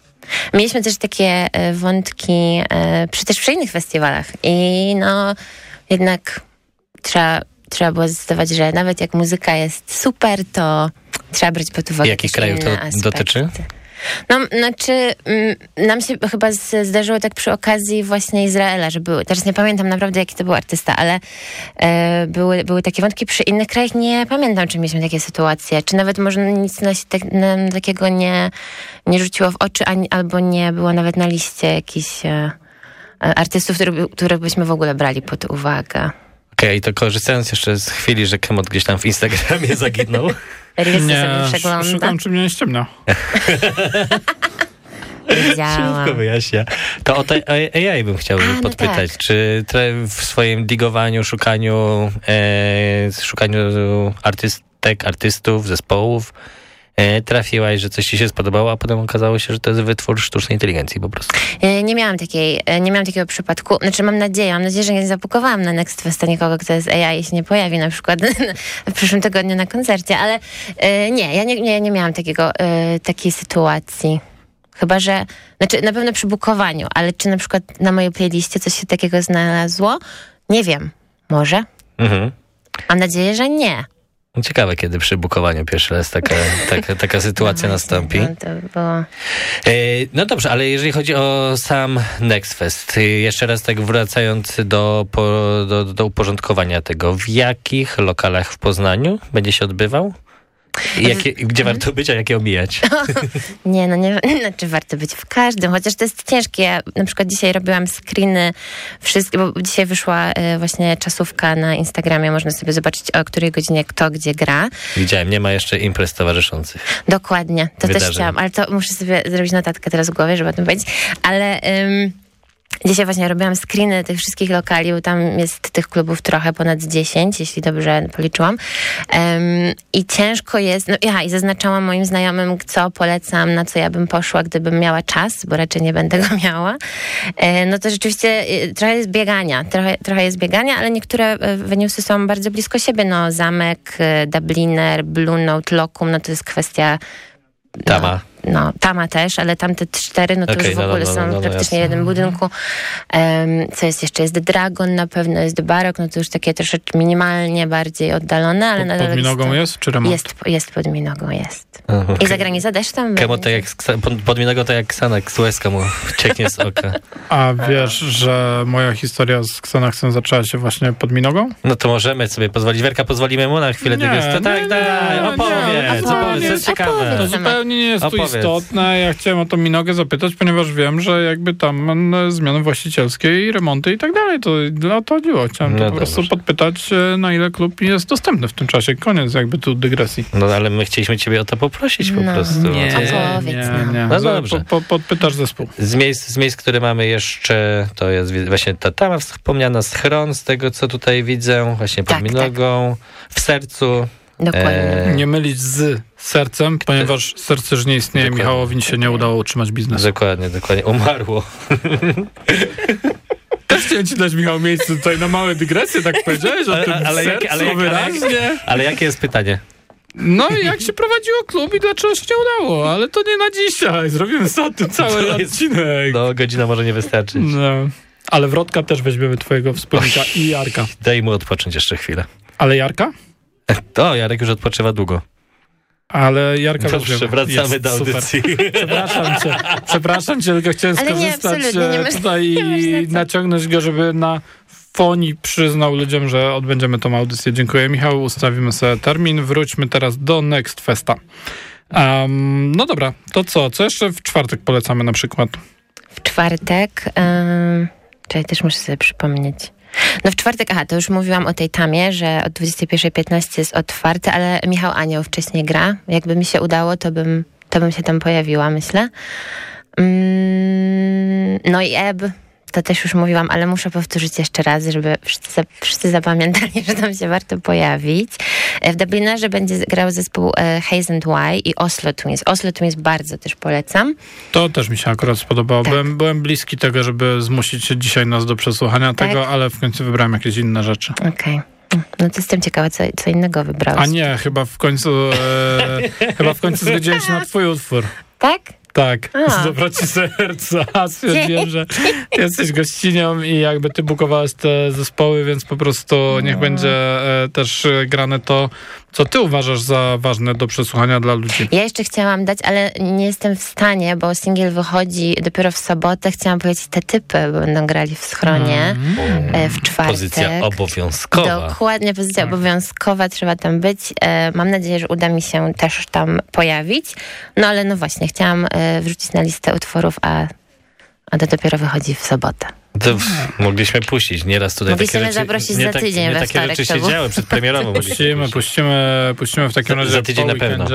Mieliśmy też takie e, wątki e, przy, też przy innych festiwalach i no jednak trzeba, trzeba było zdecydować, że nawet jak muzyka jest super, to trzeba brać pod uwagę Jakich też krajów to aspekty. dotyczy? No, znaczy, mm, nam się chyba zdarzyło tak przy okazji właśnie Izraela, że były, teraz nie pamiętam naprawdę jaki to był artysta, ale e, były, były takie wątki przy innych krajach, nie pamiętam, czy mieliśmy takie sytuacje, czy nawet może nic nas, tak, takiego nie, nie rzuciło w oczy, ani, albo nie było nawet na liście jakichś e, e, artystów, których, których byśmy w ogóle brali pod uwagę. Okej, to korzystając jeszcze z chwili, że Kemot gdzieś tam w Instagramie zaginął. Nie, przegląda. szukam, czy mnie nie ściemnia. Wszystko wyjaśnia. To o te AI bym chciał A, no podpytać. tak. Czy w swoim digowaniu, szukaniu, e, szukaniu artystek, artystów, zespołów trafiłaś, że coś ci się spodobało, a potem okazało się, że to jest wytwór sztucznej inteligencji po prostu. E, Nie miałam takiej, e, nie miałam takiego przypadku. Znaczy mam nadzieję, mam nadzieję, że nie zapukowałam na Next Festa nikogo, kto jest AI i się nie pojawi na przykład w przyszłym tygodniu na koncercie, ale e, nie, ja nie, nie, nie miałam takiego, e, takiej sytuacji. Chyba, że, znaczy na pewno przy bukowaniu, ale czy na przykład na mojej playliście coś się takiego znalazło? Nie wiem. Może? Mhm. Mam nadzieję, że nie. Ciekawe, kiedy przy bukowaniu pierwszy raz taka, taka, taka sytuacja No nastąpi. No, to było... E, No dobrze, ale jeżeli chodzi o sam Next Fest, y, jeszcze raz tak wracając do, do, do uporządkowania tego, w jakich lokalach w Poznaniu będzie się odbywał? Jakie, gdzie warto być, a jakie omijać? Nie, no nie, znaczy warto być w każdym, chociaż to jest ciężkie. Ja na przykład dzisiaj robiłam screeny wszystkie, bo dzisiaj wyszła e, właśnie czasówka na Instagramie, można sobie zobaczyć o której godzinie kto gdzie gra. Widziałem, nie ma jeszcze imprez towarzyszących. Dokładnie, to też Wydarzeń. chciałam, ale to muszę sobie zrobić notatkę teraz w głowie, żeby o tym powiedzieć, ale... ym, Dzisiaj właśnie robiłam screeny tych wszystkich lokali, bo tam jest tych klubów trochę ponad 10, jeśli dobrze policzyłam. Em, I ciężko jest, no ja i zaznaczałam moim znajomym, co polecam, na co ja bym poszła, gdybym miała czas, bo raczej nie będę go miała. E, no to rzeczywiście e, trochę jest biegania, trochę, trochę jest biegania, ale niektóre e, weniusy są bardzo blisko siebie, no Zamek, e, Dubliner, Blue Note, Locum, no to jest kwestia Tama. No, Tama też, ale tamte cztery, no to Okej, już w no, no, ogóle no, są no, no, praktycznie jasne. jeden budynku. Em, co jest jeszcze? Jest The Dragon na pewno, jest The Barok, no to już takie troszeczkę minimalnie bardziej oddalone, ale Pod, nadal pod Minogą to- jest, czy remont? Jest, jest pod Minogą, jest. Mhm. I za granicą też tam Kemo tak jak, pod- podmiennego to jak z łezka mu cieknie z oka. A wiesz, że moja historia z Xanaxem zaczęła się właśnie pod Minogą? No to możemy sobie pozwolić. Werka, pozwolimy mu na chwilę Nie, tego. To nie, tak, nie, daj, nie, opowiedz, opowiedz, jest ciekawe. opowiedz. To zupełnie nie jest tu Opowiedz. Istotne. Ja chciałem o tą Minogę zapytać, ponieważ wiem, że jakby tam mm, zmiany właścicielskie i remonty i tak dalej, to dla to chodziło. Chciałem No to po prostu podpytać, e, na ile klub jest dostępny w tym czasie. Koniec jakby tu dygresji. No ale my chcieliśmy ciebie o to poprosić po No. prostu. Nie. To- Opowiedz nam. No Za- dobrze. Po, po, podpytasz zespół. Z miejsc, z miejsc, które mamy jeszcze, to jest właśnie ta tama wspomniana, schron, z tego co tutaj widzę, właśnie pod Tak, Minogą, w sercu. Dokładnie. E, Nie mylić z sercem, ponieważ serce już nie istnieje. Dokładnie. Michałowi się nie udało utrzymać biznesu. Dokładnie, dokładnie. Umarło. Też chciałem ci dać, Michał, miejsce tutaj na małe dygresje, tak powiedziałeś, o Ale- tym ale sercu ale wyraźnie. Ale jakie jest pytanie? No i jak się prowadziło klub i dlaczego się nie udało, ale to nie na dzisiaj. Zrobimy sobie o tym cały To jest- odcinek. No, godzina może nie wystarczyć. No. Ale Wrodka też weźmiemy twojego wspólnika i Jarka. Daj mu odpocząć jeszcze chwilę. Ale Jarka? To, Jarek już odpoczywa długo. Ale Jarka Dobrze, weźmiemy. wracamy Jest, do super. audycji. Przepraszam cię, przepraszam cię, tylko chciałem Ale nie, skorzystać nie e, masz- tutaj nie i naciągnąć go, żeby na fonii przyznał ludziom, że odbędziemy tą audycję. Dziękuję Michał, ustawimy sobie termin. Wróćmy teraz do Next Festa. Um, no dobra, to co? Co jeszcze w czwartek polecamy na przykład? W czwartek, um, czekaj, też muszę sobie przypomnieć. No w czwartek, aha, to już mówiłam o tej tamie, że od 21.15 jest otwarte, ale Michał Anioł wcześniej gra. Jakby mi się udało, to bym, to bym się tam pojawiła, myślę. Mm, no i Eb, to też już mówiłam, ale muszę powtórzyć jeszcze raz, żeby wszyscy, wszyscy zapamiętali, że tam się warto pojawić. E, W Dublinerze będzie grał zespół e, Haze and Y i Oslo Twins. Oslo Twins bardzo też polecam. To też mi się akurat spodobało. Tak. Byłem, byłem bliski tego, żeby zmusić się dzisiaj nas do przesłuchania Tak. tego, ale w końcu wybrałem jakieś inne rzeczy. Okej. No to jestem ciekawa, co, co innego wybrałeś. A nie, chyba w końcu e, chyba w końcu zgodziłem się na twój utwór. Tak? Tak, A. z dobroci serca. Stwierdziłem, że jesteś gościnią i jakby ty bukowałeś te zespoły, więc po prostu niech będzie e, też grane to, co ty uważasz za ważne do przesłuchania dla ludzi. Ja jeszcze chciałam dać, ale nie jestem w stanie, bo singiel wychodzi dopiero w sobotę. Chciałam powiedzieć te typy, bo będą grali w schronie e, w czwartek. Pozycja obowiązkowa. Dokładnie, pozycja obowiązkowa, trzeba tam być. E, mam nadzieję, że uda mi się też tam pojawić. No ale no właśnie, chciałam wrzucić na listę utworów, a, a to dopiero wychodzi w sobotę. To w- mogliśmy puścić nieraz tutaj Mogliśmy takie rzeczy. zaprosić nie za tak- tydzień nie we takie wtorek, rzeczy się było. działy przedpremierowo. Puścimy, puścimy, puścimy w takim Za- razie za tydzień po na pewno.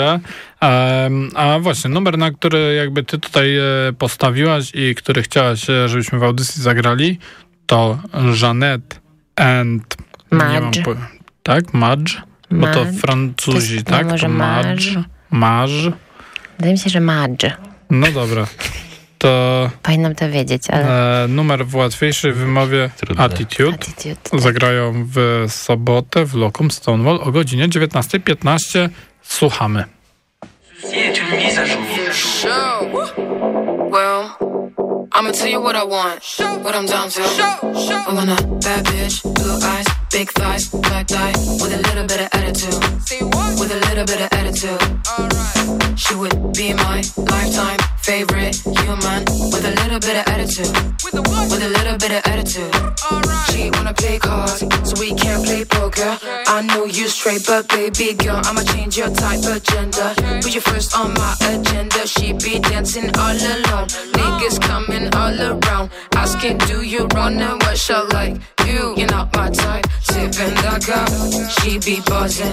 Em, a właśnie, numer, na który jakby ty tutaj e, postawiłaś i który chciałaś, e, żebyśmy w audycji zagrali, to Jeanette and... nie mam Madge. po- tak? Madge? Bo to. Francuzi, To jest- tak? no może to Madge. Madge. Wydaje mi się, że Madge. No dobra. To Powinnam to wiedzieć, ale e, numer w łatwiejszej wymowie Trudne. attitude. Attitude. tak. Zagrają w sobotę w Locum Stonewall o godzinie 19.15. Słuchamy. I'ma tell you what I want, what I'm down to. I want a bad bitch, blue eyes, big thighs, black tie, with a little bit of attitude. With a little bit of attitude. She would be my lifetime favorite human with a little bit of attitude. With a little bit of attitude. She wanna play cards, so we can't play poker. I know you straight, but baby girl, I'ma change your type agenda. Put you first on my agenda. She be dancing all alone. Niggas coming all around. Asking, do you run and what shall like? You, you're not my type. Sipping the cup, she be buzzing,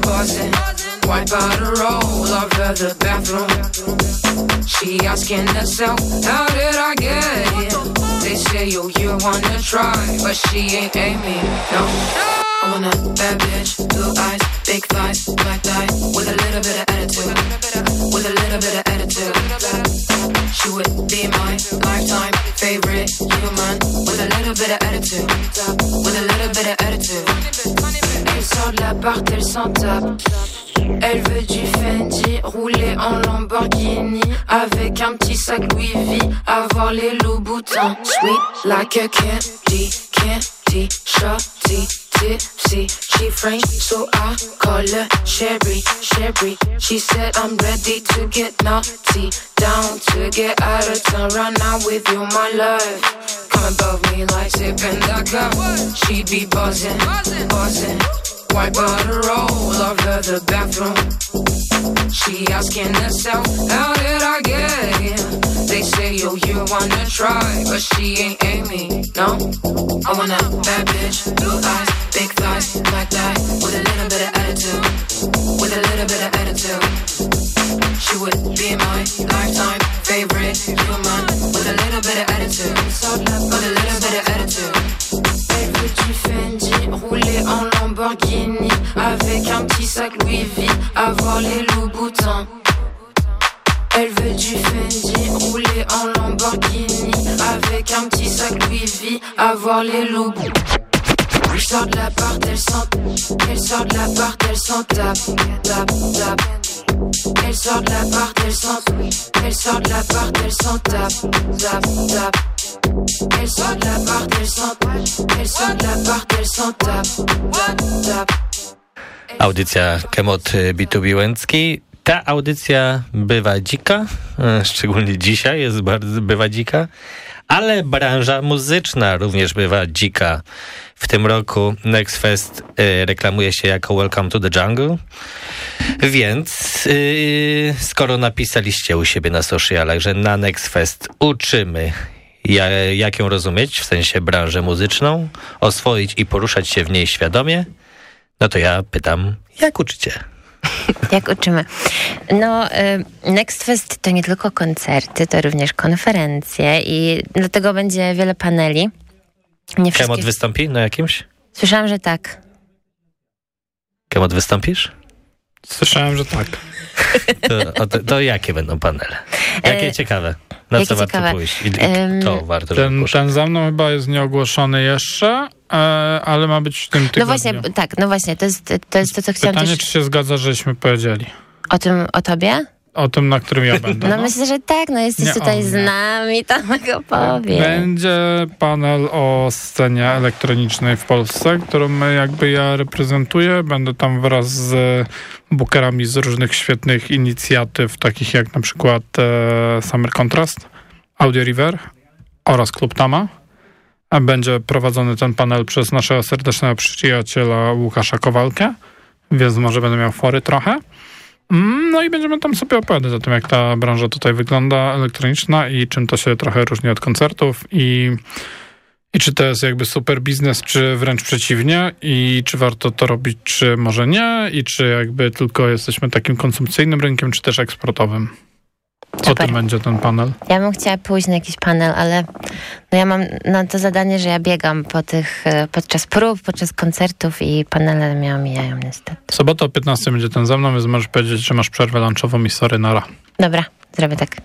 buzzing. Wipe out a roll of her the bathroom. She asking herself, how did I get here? They say, yo, you wanna try, but she ain't Amy, no. I want a bad bitch, blue eyes, big thighs, black tie, with a little bit of attitude, with a little bit of attitude. She would be my lifetime favorite human, with a little bit of attitude, with a little bit of attitude. Elle sort de l'appart, elle s'en tape. Elle veut du Fendi, rouler en Lamborghini. Avec un petit sac Louis V, avoir les loups boutins Sweet like a candy, candy, shorty, tipsy She French, so I call her Sherry, Sherry. She said I'm ready to get naughty Down to get out of town Right now with you, my love. Come above me like sipping the cup She be buzzing, buzzing Out a roll of her the bathroom. She asking herself, how did I get here? They say, yo, you wanna try, but she ain't Amy, no. I want a bad bitch, blue eyes, big thighs, black tie, with a little bit of attitude, with a little bit of attitude. She would be my lifetime favorite human, with a little bit of attitude, Les loups Elle sort de l'appart, elle s'en... Elle sort de l'appart, elle s'en tape, tape, tape elle sort de l'appart, elle s'en Elle sort de l'appart, elle s'en tape, tape, tape Elle sort de l'appart, elle s'en Elle sort de l'appart, elle s'en tape, tape, tape Audycja Kemot B2B Łęcki. Ta audycja bywa dzika, e, szczególnie dzisiaj jest bardzo bywa dzika, ale branża muzyczna również bywa dzika. W tym roku Next Fest e, reklamuje się jako Welcome to the Jungle, więc yy, skoro napisaliście u siebie na socialach, że na Next Fest uczymy ja, jak ją rozumieć, w sensie branżę muzyczną, oswoić i poruszać się w niej świadomie, no to ja pytam, jak uczycie? Jak uczymy? No, y, Next Fest to nie tylko koncerty, to również konferencje i dlatego będzie wiele paneli. Nie Kemot wszystkie... wystąpi na jakimś? Słyszałam, że tak. Kemot wystąpisz? Słyszałem, że tak. To, to, to jakie będą panele? Jakie E, ciekawe? Na jakie co warto ciekawe? pójść? I, to warto, żeby Ten, ten za mną chyba jest nieogłoszony jeszcze, e, ale ma być w tym tygodniu. No właśnie, tak, no właśnie, to jest to, jest to co chciałam Pytanie, też czy się zgadza, żeśmy powiedzieli. o tym, o tobie. O tym, na którym ja będę. No no. myślę, że tak, no jesteś Nie, tutaj z nami, to mogę powiem. Będzie panel o scenie elektronicznej w Polsce, którą jakby ja reprezentuję. Będę tam wraz z bookerami z różnych świetnych inicjatyw, takich jak na przykład e, Summer Contrast, Audio River oraz Klub Tama. Będzie prowadzony ten panel przez naszego serdecznego przyjaciela Łukasza Kowalkę, więc może będę miał fory trochę. Mm, No i będziemy tam sobie opowiadać o tym, jak ta branża tutaj wygląda elektroniczna i czym to się trochę różni od koncertów i, i czy to jest jakby super biznes, czy wręcz przeciwnie i czy warto to robić, czy może nie i czy jakby tylko jesteśmy takim konsumpcyjnym rynkiem, czy też eksportowym. O Super. tym będzie ten panel. Ja bym chciała pójść na jakiś panel, ale no ja mam no, to zadanie, że ja biegam po tych, e, podczas prób, podczas koncertów i panele mnie omijają niestety. W sobotę o 15 będzie ten ze mną, więc możesz powiedzieć, że masz przerwę lunchową i sorry, nara. Dobra, zrobię tak.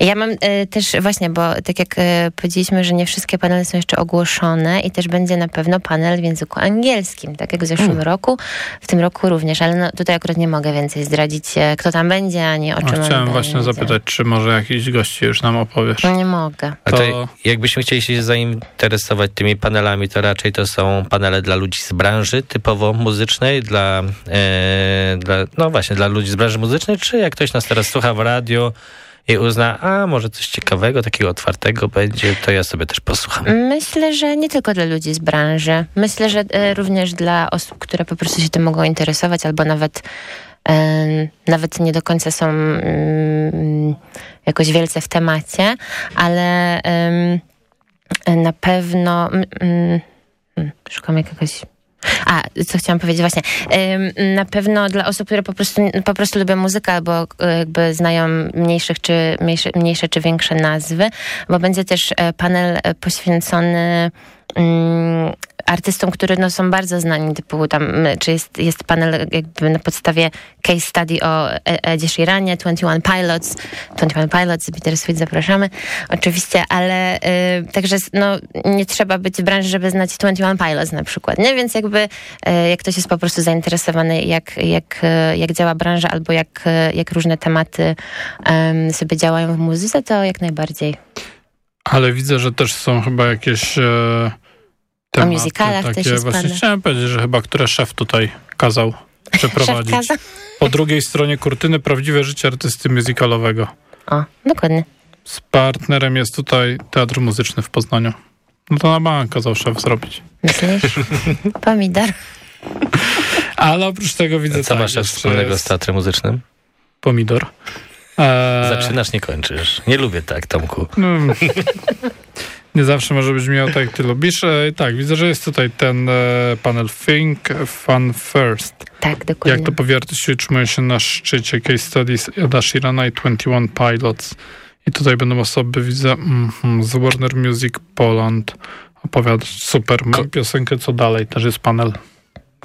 Ja mam e, też właśnie, bo tak jak e, powiedzieliśmy, że nie wszystkie panele są jeszcze ogłoszone i też będzie na pewno panel w języku angielskim, tak jak w zeszłym roku, w tym roku również, ale no, tutaj akurat nie mogę więcej zdradzić, e, kto tam będzie, ani o czym on chciałem będzie. właśnie zapytać, czy może jakiś gości już nam opowiesz? No nie mogę. To, to- jakbyśmy chcieli się zainteresować tymi panelami, to raczej to są panele dla ludzi z branży typowo muzycznej, dla, e, dla no właśnie, dla ludzi z branży muzycznej, czy jak ktoś nas teraz słucha w radio i uzna, a może coś ciekawego, takiego otwartego będzie, to ja sobie też posłucham. Myślę, że nie tylko dla ludzi z branży. Myślę, że e, również dla osób, które po prostu się tym mogą interesować, albo nawet, e, nawet nie do końca są mm, jakoś wielce w temacie, ale na pewno. mm, mm, szukam jakiegoś. A, co chciałam powiedzieć właśnie. Na pewno dla osób, które po prostu, po prostu lubią muzykę albo e, jakby znają mniejszych czy, mniejsze, mniejsze czy większe nazwy, bo będzie też e, panel e, poświęcony artystom, którzy no, są bardzo znani, typu tam, m, czy jest, jest panel jakby na podstawie case study o E- Edzie Sheeranie, 21 Pilots, 21 Pilots, Bittersweet zapraszamy, oczywiście, ale y, także no, nie trzeba być w branży, żeby znać 21 Pilots na przykład, nie? Więc jakby y, jak ktoś jest po prostu zainteresowany, jak, jak, y, jak działa branża albo jak, y, jak różne tematy em, sobie działają w muzyce, to jak najbardziej. Ale widzę, że też są chyba jakieś e, tematy musicalach też jest Właśnie panel. chciałem powiedzieć, że chyba które szef tutaj kazał przeprowadzić. Szef kazał? Po drugiej stronie kurtyny prawdziwe życie artysty musicalowego. O, dokładnie. Z partnerem jest tutaj Teatr Muzyczny w Poznaniu. No to na bank kazał szef zrobić. Myślisz? Pomidor. Ale oprócz tego widzę Co tak, masz wspólnego z teatrem muzycznym? pomidor. E, Zaczynasz, nie kończysz. Nie lubię tak, Tomku. No, nie zawsze może brzmiało tak, jak ty lubisz. Tak, widzę, że jest tutaj ten e, panel Think Fun First. Tak, dokładnie. Jak to powie artyści utrzymują się na szczycie Case Studies Eda Sheerana i 21 Pilots. I tutaj będą osoby, widzę, mhm, z Warner Music Poland opowiadać. Super, mam Ko- piosenkę Co dalej, też jest panel.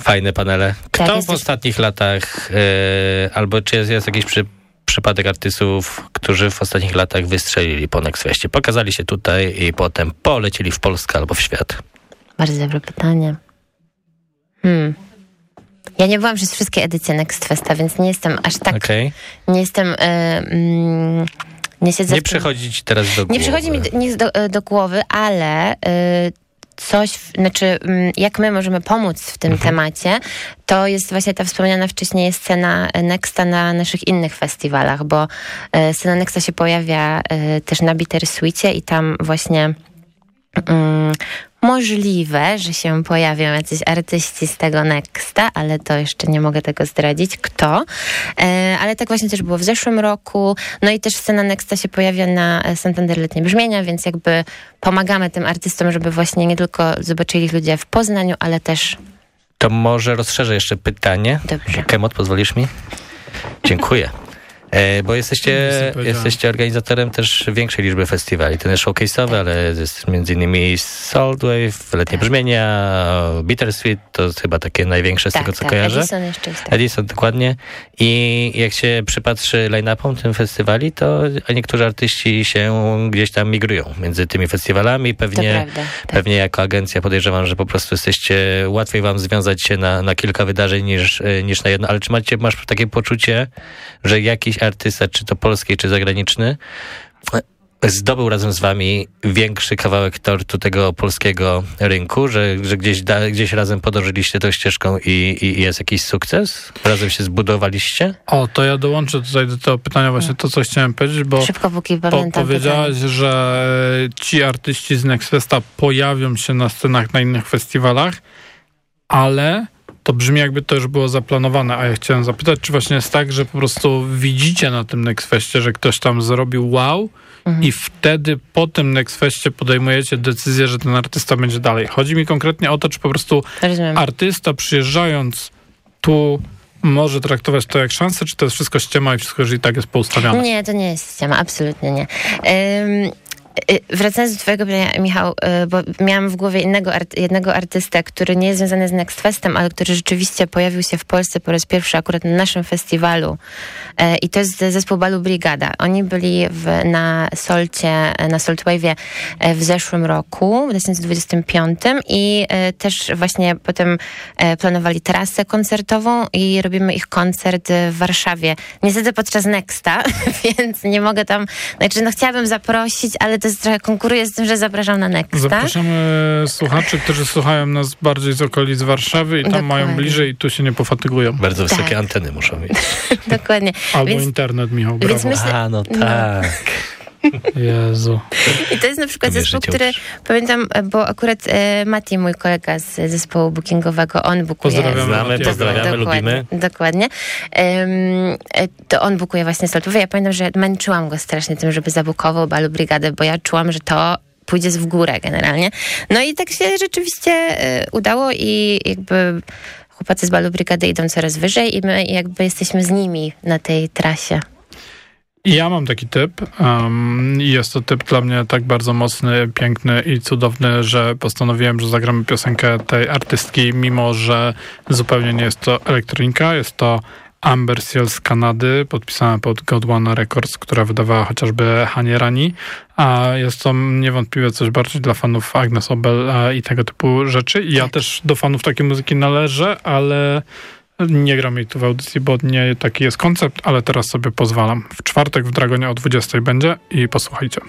Fajne panele. Kto Tak, w jesteś- ostatnich latach, e, albo czy jest, jest jakiś przy, przypadek artystów, którzy w ostatnich latach wystrzelili po Nextfestie? Pokazali się tutaj i potem polecieli w Polskę albo w świat. Bardzo dobre pytanie. Hmm. Ja nie byłam przez wszystkie edycje Next Festa, więc nie jestem aż tak, Okej? nie jestem, e, mm, nie siedzę Nie przychodzi ci teraz do głowy. Nie przychodzi mi d- nic do, e, do głowy, ale y, coś, znaczy mm, jak my możemy pomóc w tym temacie, to jest właśnie ta wspomniana wcześniej scena Nexta na naszych innych festiwalach, bo e, scena Nexta się pojawia e, też na Bittersweetie i tam właśnie mm, możliwe, że się pojawią jacyś artyści z tego Nexta, ale to jeszcze nie mogę tego zdradzić, kto. E, ale tak właśnie też było w zeszłym roku. No i też scena Nexta się pojawia na e, Santander Letnie Brzmienia, więc jakby pomagamy tym artystom, żeby właśnie nie tylko zobaczyli ich ludzie w Poznaniu, ale też To może rozszerzę jeszcze pytanie. Dobrze. Kemot, pozwolisz mi? Dziękuję. E, bo jesteście, jesteście organizatorem też większej liczby festiwali. Ten jest showcase'owy, ale jest między innymi Saltwave, Letnie Brzmienia, Bittersweet, to chyba takie największe z tak, tego, co tak. kojarzę. Edison jeszcze jest. tak. Edison, dokładnie. I jak się przypatrzy line-upom tym festiwali, to niektórzy artyści się gdzieś tam migrują między tymi festiwalami. To Pewnie, prawda. Tak. pewnie jako agencja podejrzewam, że po prostu jesteście, łatwiej wam związać się na, na kilka wydarzeń niż, e, niż na jedno. Ale czy macie, masz takie poczucie, że jakiś artysta, czy to polski, czy zagraniczny, zdobył razem z wami większy kawałek tortu tego polskiego rynku, że, że gdzieś, da, gdzieś razem podążyliście tą ścieżką i, i jest jakiś sukces? Razem się zbudowaliście? O, to ja dołączę tutaj do tego pytania właśnie to, co chciałem powiedzieć, bo Szybko, póki po, powiedziałaś, pytanie. że ci artyści z Nextfesta pojawią się na scenach na innych festiwalach, ale to brzmi jakby to już było zaplanowane, a ja chciałem zapytać, czy właśnie jest tak, że po prostu widzicie na tym Nextfestie, że ktoś tam zrobił wow Mhm. i wtedy po tym Nextfestie podejmujecie decyzję, że ten artysta będzie dalej. Chodzi mi konkretnie o to, czy po prostu Rozumiem. artysta przyjeżdżając tu może traktować to jak szansę, czy to jest wszystko ściema i wszystko już i tak jest poustawiane? Nie, to nie jest ściema, absolutnie nie. Ym, Wracając do twojego pytania, Michał, y, bo miałam w głowie innego jednego artystę, który nie jest związany z Next Festem, ale który rzeczywiście pojawił się w Polsce po raz pierwszy akurat na naszym festiwalu E, i to jest zespół Balu Brigada. Oni byli w, na Solcie, na Saltwave'ie e, w zeszłym roku, w 2025 i też właśnie potem planowali trasę koncertową i robimy ich koncert w Warszawie. Niestety podczas Nexta, więc nie mogę tam, znaczy no chciałabym zaprosić, ale to jest trochę konkuruje z tym, że zapraszam na Nexta. Zapraszamy słuchaczy, którzy słuchają nas bardziej z okolic Warszawy i tam Dokładnie. mają bliżej i tu się nie pofatygują. Bardzo wysokie Tak. anteny muszą mieć. Dokładnie. Albo Więc- internet, Michał, więc brawo. myślę- A, no No. Jezu. I to jest na przykład zespół, który pamiętam, bo akurat e, Mati, mój kolega z zespołu bookingowego, on bukuje. Pozdrawiamy Znamy, pozdrawiamy, lubimy. Dokładnie. E, to on bukuje właśnie Saltowy. Ja pamiętam, że męczyłam go strasznie tym, żeby zabukował Balu Brygadę, bo ja czułam, że to pójdzie w górę generalnie. No i tak się rzeczywiście e, udało i jakby chłopacy z Balu Brygady idą coraz wyżej i my jakby jesteśmy z nimi na tej trasie. Ja mam taki typ. Um, jest to typ dla mnie tak bardzo mocny, piękny i cudowny, że postanowiłem, że zagramy piosenkę tej artystki, mimo że zupełnie nie jest to elektronika. Jest to Amber Seal z Kanady, podpisana pod Godwana Records, która wydawała chociażby Hanie Rani. A jest to niewątpliwie coś bardziej dla fanów Agnes Obel e, i tego typu rzeczy. Ja też do fanów takiej muzyki należę, ale nie gram jej tu w audycji, bo nie taki jest koncept, ale teraz sobie pozwalam. W czwartek w Dragonie o 20 będzie i posłuchajcie.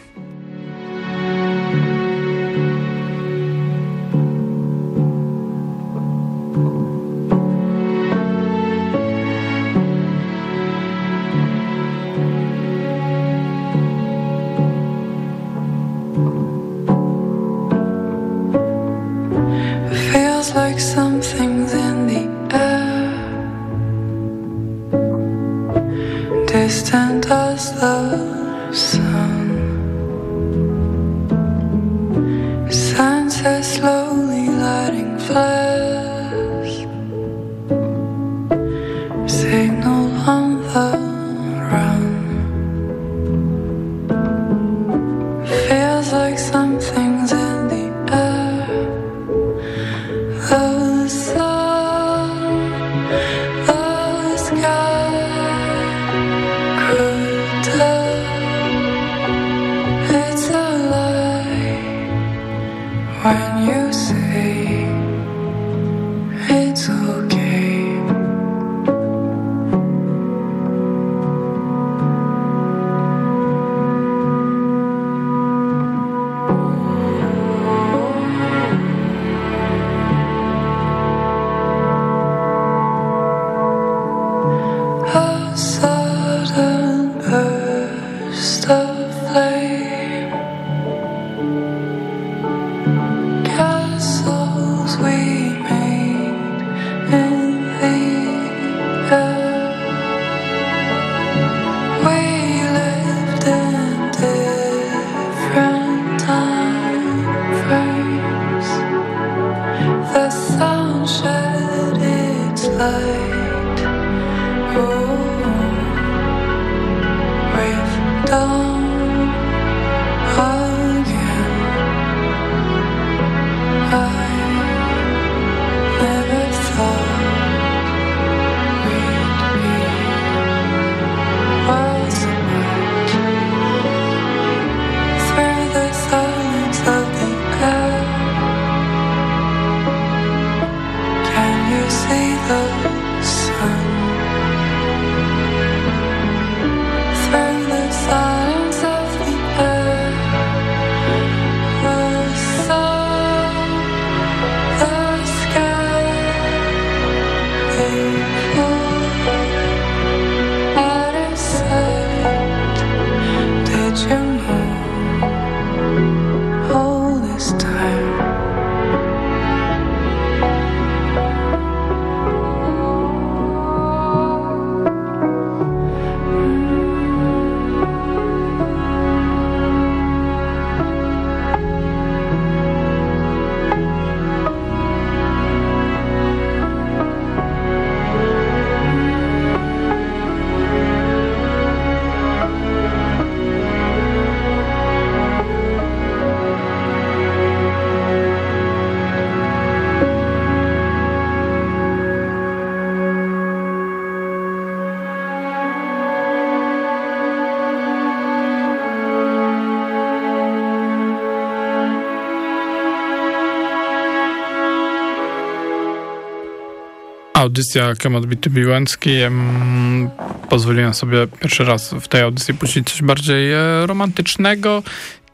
Audycja Kemat Bity Biłęcki. Em, Pozwoliłem sobie pierwszy raz w tej audycji puścić coś bardziej e, romantycznego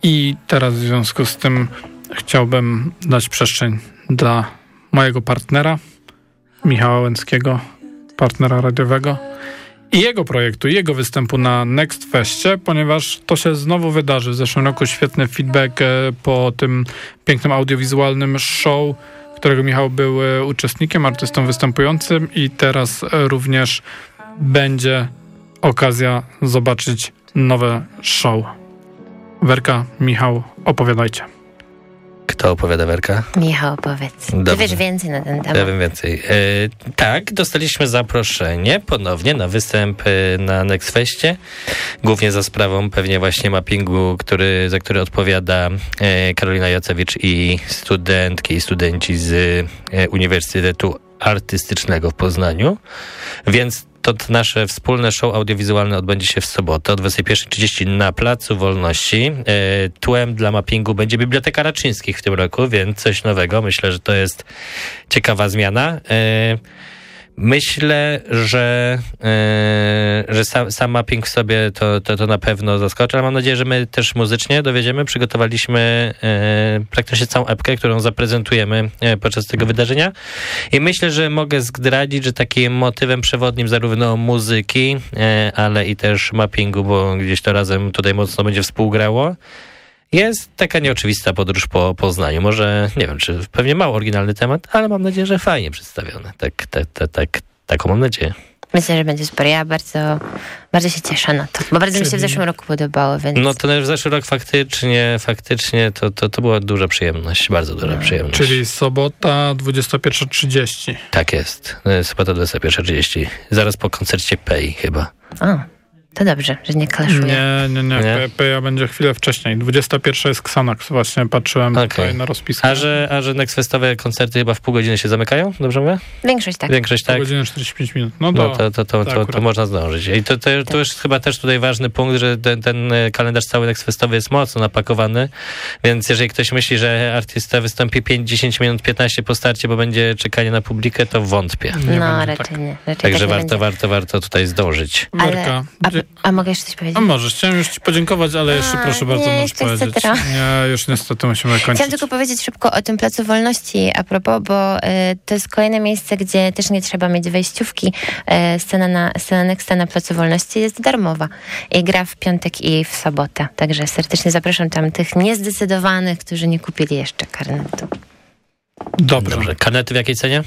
i teraz w związku z tym chciałbym dać przestrzeń dla mojego partnera, Michała Łęckiego, partnera radiowego i jego projektu, jego występu na Next Festie, ponieważ to się znowu wydarzy. W zeszłym roku świetny feedback e, po tym pięknym audiowizualnym show, którego Michał był e, uczestnikiem, artystą występującym i teraz e, również będzie okazja zobaczyć nowe show. Werka, Michał, opowiadajcie. Kto opowiada Werka? Michał, powiedz. Ty Dobrze. wiesz więcej na ten Ja temat. wiem więcej. E, tak, dostaliśmy zaproszenie ponownie na występ e, na Nextfestie. Głównie za sprawą pewnie właśnie mappingu, który, za który odpowiada e, Karolina Jacewicz i studentki i studenci z e, Uniwersytetu Artystycznego w Poznaniu. Więc to nasze wspólne show audiowizualne odbędzie się w sobotę o 21.30 na Placu Wolności. E, tłem dla mappingu będzie Biblioteka Raczyńskich w tym roku, więc coś nowego. Myślę, że to jest ciekawa zmiana. Myślę, że, e, że sam, mapping w sobie to, to, to na pewno zaskoczy, ale mam nadzieję, że my też muzycznie dowiedziemy. Przygotowaliśmy e, praktycznie całą epkę, którą zaprezentujemy e, podczas tego wydarzenia. I myślę, że mogę zdradzić, że takim motywem przewodnim zarówno muzyki, ale i też mappingu, bo gdzieś to razem tutaj mocno będzie współgrało, jest taka nieoczywista podróż po Poznaniu. Może, nie wiem, czy pewnie mało oryginalny temat, ale mam nadzieję, że fajnie przedstawiony. Tak, tak, tak, tak taką mam nadzieję. Myślę, że będzie super. Ja bardzo, bardzo się cieszę na to, bo bardzo mi się w Czyli- zeszłym roku podobało, więc No to w zeszły rok faktycznie, faktycznie to, to, to była duża przyjemność, bardzo duża przyjemność. Czyli sobota 21.30. Tak jest. E, Sobota 21.30. Zaraz po koncercie Pay chyba. o, to dobrze, że nie klaszuje. Nie, nie, nie. Nie? PPA będzie chwilę wcześniej. 21 jest Xanax. Właśnie patrzyłem Okej. tutaj na rozpiskę. A że, a że nextfestowe koncerty chyba w pół godziny się zamykają, dobrze mówię? Większość tak. Większość Tak. tak. Godzinę 45 minut. No, No do, to, to, to, to to, to akurat. można zdążyć. I to, to, to już chyba też tutaj ważny punkt, że ten, ten e, kalendarz cały nextfestowy jest mocno napakowany, więc jeżeli ktoś myśli, że artysta wystąpi 5, 10 minut, 15 po starcie, bo będzie czekanie na publikę, to wątpię. Nie no, raczej tak. nie. Raczej Także tak nie warto, będzie. warto, warto tutaj zdążyć. Ale, a, mogę jeszcze coś powiedzieć? A możesz, chciałem już ci podziękować, ale jeszcze A, proszę bardzo nie, możesz powiedzieć. Nie, już niestety musimy kończyć. Chciałam tylko powiedzieć szybko o tym Placu Wolności a propos, bo y, to jest kolejne miejsce, gdzie też nie trzeba mieć wejściówki. Y, scena, na, scena Nexta na Placu Wolności jest darmowa i gra w piątek i w sobotę. Także serdecznie zapraszam tam tych niezdecydowanych, którzy nie kupili jeszcze karnetu. Dobrze. Dobrze. Karnety w jakiej cenie?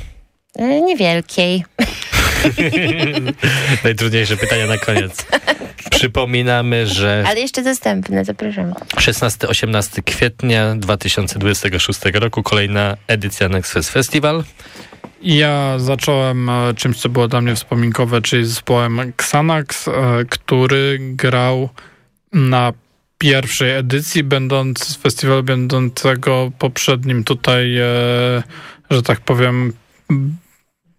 Y, niewielkiej. Najtrudniejsze pytania na koniec. Przypominamy, że Ale jeszcze dostępne, zapraszam. 16-18 kwietnia 2026 roku kolejna edycja Nexus Festival. Ja zacząłem e, czymś, co było dla mnie wspominkowe, czyli zespołem Xanax, e, który grał na pierwszej edycji, będąc z festiwalu będącego poprzednim tutaj, e, że tak powiem,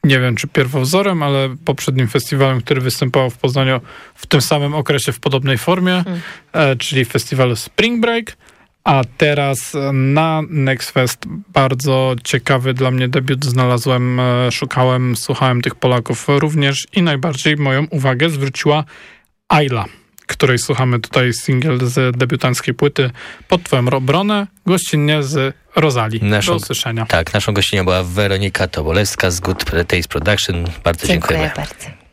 nie wiem czy pierwowzorem, ale poprzednim festiwalem, który występował w Poznaniu w tym samym okresie w podobnej formie, e, czyli festiwalu Spring Break. A teraz na Next Fest bardzo ciekawy dla mnie debiut znalazłem, e, szukałem, słuchałem tych Polaków również i najbardziej moją uwagę zwróciła Ayla, której słuchamy tutaj singiel z debiutanckiej płyty pod twoją obronę, gościnnie z Rozali. Naszą- Do usłyszenia. Tak, naszą gościnią była Weronika Tobolewska z Good Taste Production. Bardzo Dziękuję dziękujemy. bardzo.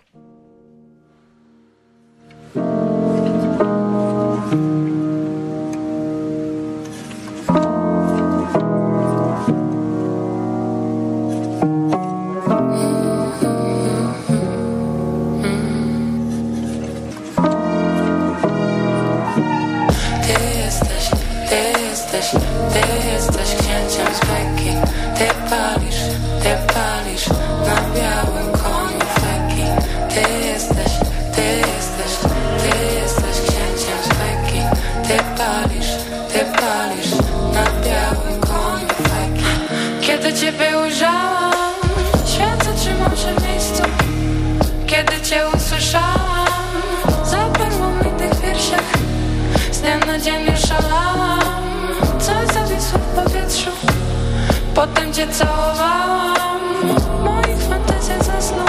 Potem cię całowałam. W moich fantazjach zasnął.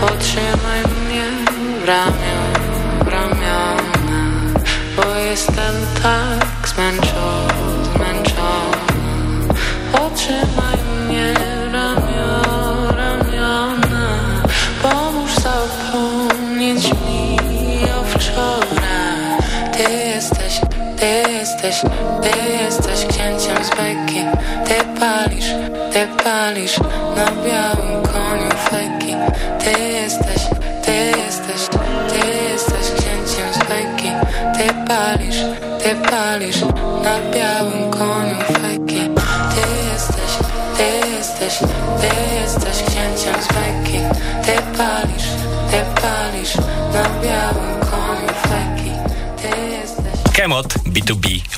Potrzymaj mnie w ramię, w ramiona Bo jestem tak zmęczona, zmęczona. Potrzymaj mnie w ramię, ramiona Pomóż zapomnieć mi o wczoraj. Ty jesteś, ty jesteś, ty jesteś księciem z beki palisz na białym koniu feki Ty jesteś, ty jesteś, ty jesteś księciem z Ty palisz, ty palisz na białym koniu feki Ty jesteś, ty jesteś, ty jesteś księciem z Ty palisz, ty palisz na białym koniu Ty jesteś. Kemot B2B